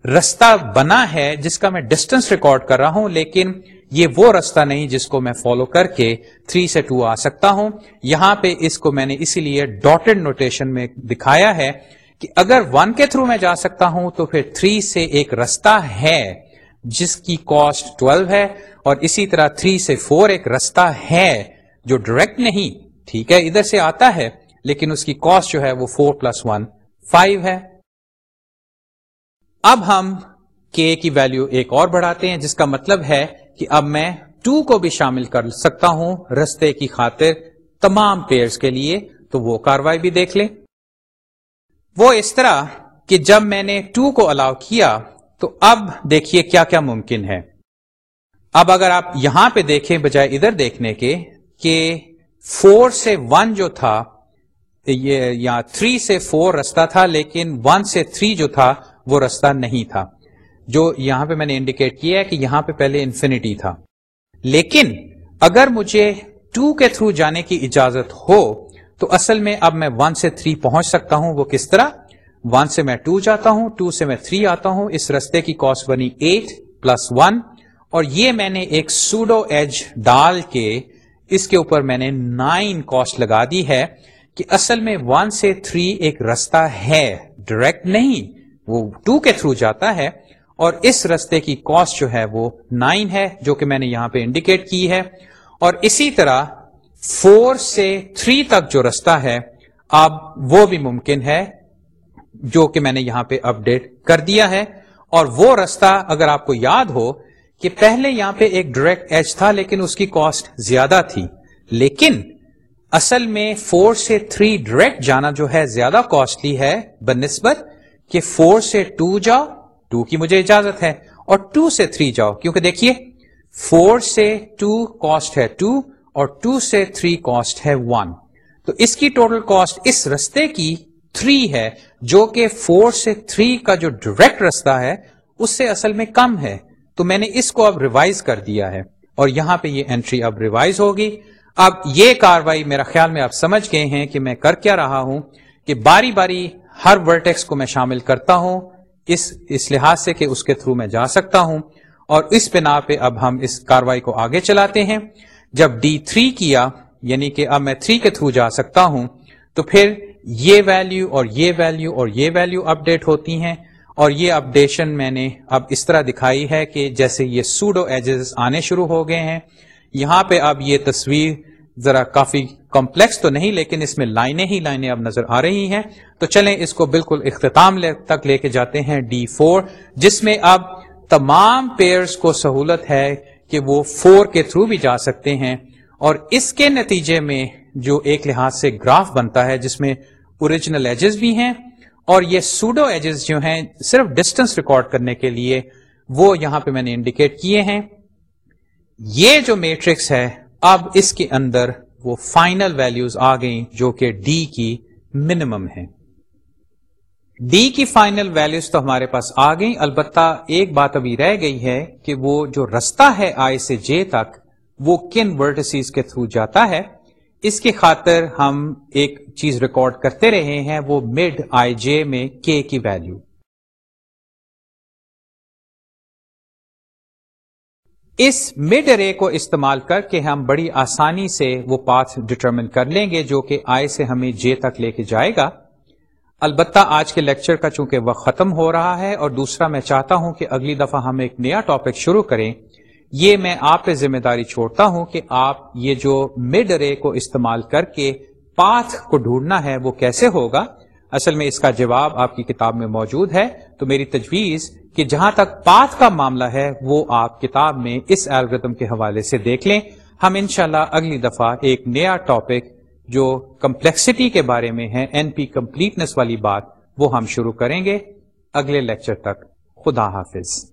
رستہ بنا ہے جس کا میں ڈسٹینس ریکارڈ کر رہا ہوں، لیکن یہ وہ رستہ نہیں جس کو میں فالو کر کے 3 سے 2 آ سکتا ہوں۔ یہاں پہ اس کو میں نے اسی لیے ڈاٹڈ نوٹیشن میں دکھایا ہے کہ اگر 1 کے تھرو میں جا سکتا ہوں تو پھر 3 سے ایک رستہ ہے جس کی کاسٹ 12 ہے اور اسی طرح 3 سے 4 ایک رستہ ہے جو ڈائریکٹ نہیں، ٹھیک ہے، ادھر سے آتا ہے، لیکن اس کی کاسٹ جو ہے وہ 4 پلس ون فائیو ہے۔ اب ہم کے کی ویلو ایک اور بڑھاتے ہیں، جس کا مطلب ہے کہ اب میں ٹو کو بھی شامل کر سکتا ہوں رستے کی خاطر تمام پیئرز کے لیے، تو وہ کاروائی بھی دیکھ لیں وہ اس طرح کہ جب میں نے ٹو کو الاؤ کیا، تو اب دیکھیے کیا کیا ممکن ہے۔ اب اگر آپ یہاں پہ دیکھیں بجائے ادھر دیکھنے کے کہ فور سے ون جو تھا، یہ یا تھری سے فور رستہ تھا، لیکن ون سے تھری جو تھا، وہ رستہ نہیں تھا۔ جو یہاں پہ میں نے انڈیکیٹ کیا ہے کہ یہاں پہ پہلے انفینٹی تھا۔ لیکن اگر مجھے ٹو کے تھرو جانے کی اجازت ہو، تو اصل میں اب میں ون سے تھری پہنچ سکتا ہوں۔ وہ کس طرح؟ ون سے میں ٹو جاتا ہوں ٹو سے میں تھری آتا ہوں۔ اس رستے کی کاسٹ بنی ایٹ پلس ون اور یہ میں نے ایک سوڈو ایج ڈال کے اس کے اوپر میں نے نائن کاسٹ لگا دی ہے کہ اصل میں ون سے تھری ایک رستہ ہے۔ ڈائریکٹ نہیں، وہ ٹو کے تھرو جاتا ہے۔ اور اس رستے کی کاسٹ جو ہے وہ نائن ہے، جو کہ میں نے یہاں پہ انڈیکیٹ کی ہے۔ اور اسی طرح فور سے تھری تک جو رستہ ہے، اب وہ بھی ممکن ہے، جو کہ میں نے یہاں پہ اپڈیٹ کر دیا ہے۔ اور وہ رستہ اگر آپ کو یاد ہو کہ پہلے یہاں پہ ایک ڈائریکٹ ایچ تھا، لیکن اس کی کاسٹ زیادہ تھی۔ لیکن اصل میں فور سے تھری ڈائریکٹ جانا جو ہے، زیادہ کاسٹلی ہے۔ بنسبت کہ فور سے ٹو جاؤ ٹو کی مجھے اجازت ہے اور ٹو سے تھری جاؤ کیونکہ دیکھیے فور سے ٹو کاسٹ ہے ٹو اور ٹو سے تھری کاسٹ ہے ون تو اس کی ٹوٹل کاسٹ اس رستے کی تھری ہے جو کہ فور سے تھری کا جو ڈائریکٹ رستہ ہے اس سے اصل میں کم ہے تو میں نے اس کو اب ریوائز کر دیا ہے اور یہاں پہ یہ انٹری اب ریوائز ہوگی اب یہ کاروائی میرا خیال میں آپ سمجھ گئے ہیں کہ میں کر کیا رہا ہوں کہ باری باری ہر ورٹیکس کو میں شامل کرتا ہوں اس اس لحاظ سے کہ اس کے تھرو میں جا سکتا ہوں اور اس بنا پہ اب ہم اس کاروائی کو آگے چلاتے ہیں۔ جب ڈی تھری کیا یعنی کہ اب میں تھری کے تھرو جا سکتا ہوں، تو پھر یہ ویلو اور یہ ویلو اور یہ ویلو اپ ڈیٹ ہوتی ہیں اور یہ اپڈیشن میں نے اب اس طرح دکھائی ہے کہ جیسے یہ سوڈو ایجز آنے شروع ہو گئے ہیں۔ یہاں پہ اب یہ تصویر ذرا کافی کمپلیکس تو نہیں، لیکن اس میں لائنیں ہی لائنیں اب نظر آ رہی ہیں۔ تو چلیں اس کو بالکل اختتام تک لے کے جاتے ہیں ڈی فور، جس میں اب تمام پیئرز کو سہولت ہے کہ وہ فور کے تھرو بھی جا سکتے ہیں۔ اور اس کے نتیجے میں جو ایک لحاظ سے گراف بنتا ہے، جس میں اوریجنل ایجز بھی ہیں، اور یہ سوڈو ایجز جو ہیں صرف ڈسٹینس ریکارڈ کرنے کے لیے، وہ یہاں پہ میں نے انڈیکیٹ کیے ہیں۔ یہ جو میٹرکس ہے اب اس کے اندر وہ فائنل ویلیوز آ گئیں جو کہ ڈی کی منیمم ہے ڈی کی فائنل ویلیوز تو ہمارے پاس آ گئی البتہ ایک بات ابھی رہ گئی ہے کہ وہ جو رستہ ہے آئی سے جے تک، وہ کن ورٹسیز کے تھرو جاتا ہے؟ اس کی خاطر ہم ایک چیز ریکارڈ کرتے رہے ہیں، وہ مڈ آئی جے میں کے کی ویلیو اس مڈ ارے کو استعمال کر کے ہم بڑی آسانی سے وہ پاتھ ڈٹرمن کر لیں گے جو کہ آئے سے ہمیں جے تک لے کے جائے گا۔ البتہ آج کے لیکچر کا چونکہ وقت ختم ہو رہا ہے اور دوسرا میں چاہتا ہوں کہ اگلی دفعہ ہم ایک نیا ٹاپک شروع کریں۔ یہ میں آپ پہ ذمہ داری چھوڑتا ہوں کہ آپ یہ جو مڈ ارے کو استعمال کر کے پاتھ کو ڈھونڈنا ہے وہ کیسے ہوگا۔ اصل میں اس کا جواب آپ کی کتاب میں موجود ہے۔ تو میری تجویز کہ جہاں تک پاتھ کا معاملہ ہے، وہ آپ کتاب میں اس الگریدم کے حوالے سے دیکھ لیں۔ ہم انشاءاللہ اگلی دفعہ ایک نیا ٹاپک جو کمپلیکسٹی کے بارے میں ہے این پی کمپلیٹنس والی بات، وہ ہم شروع کریں گے۔ اگلے لیکچر تک۔ خدا حافظ۔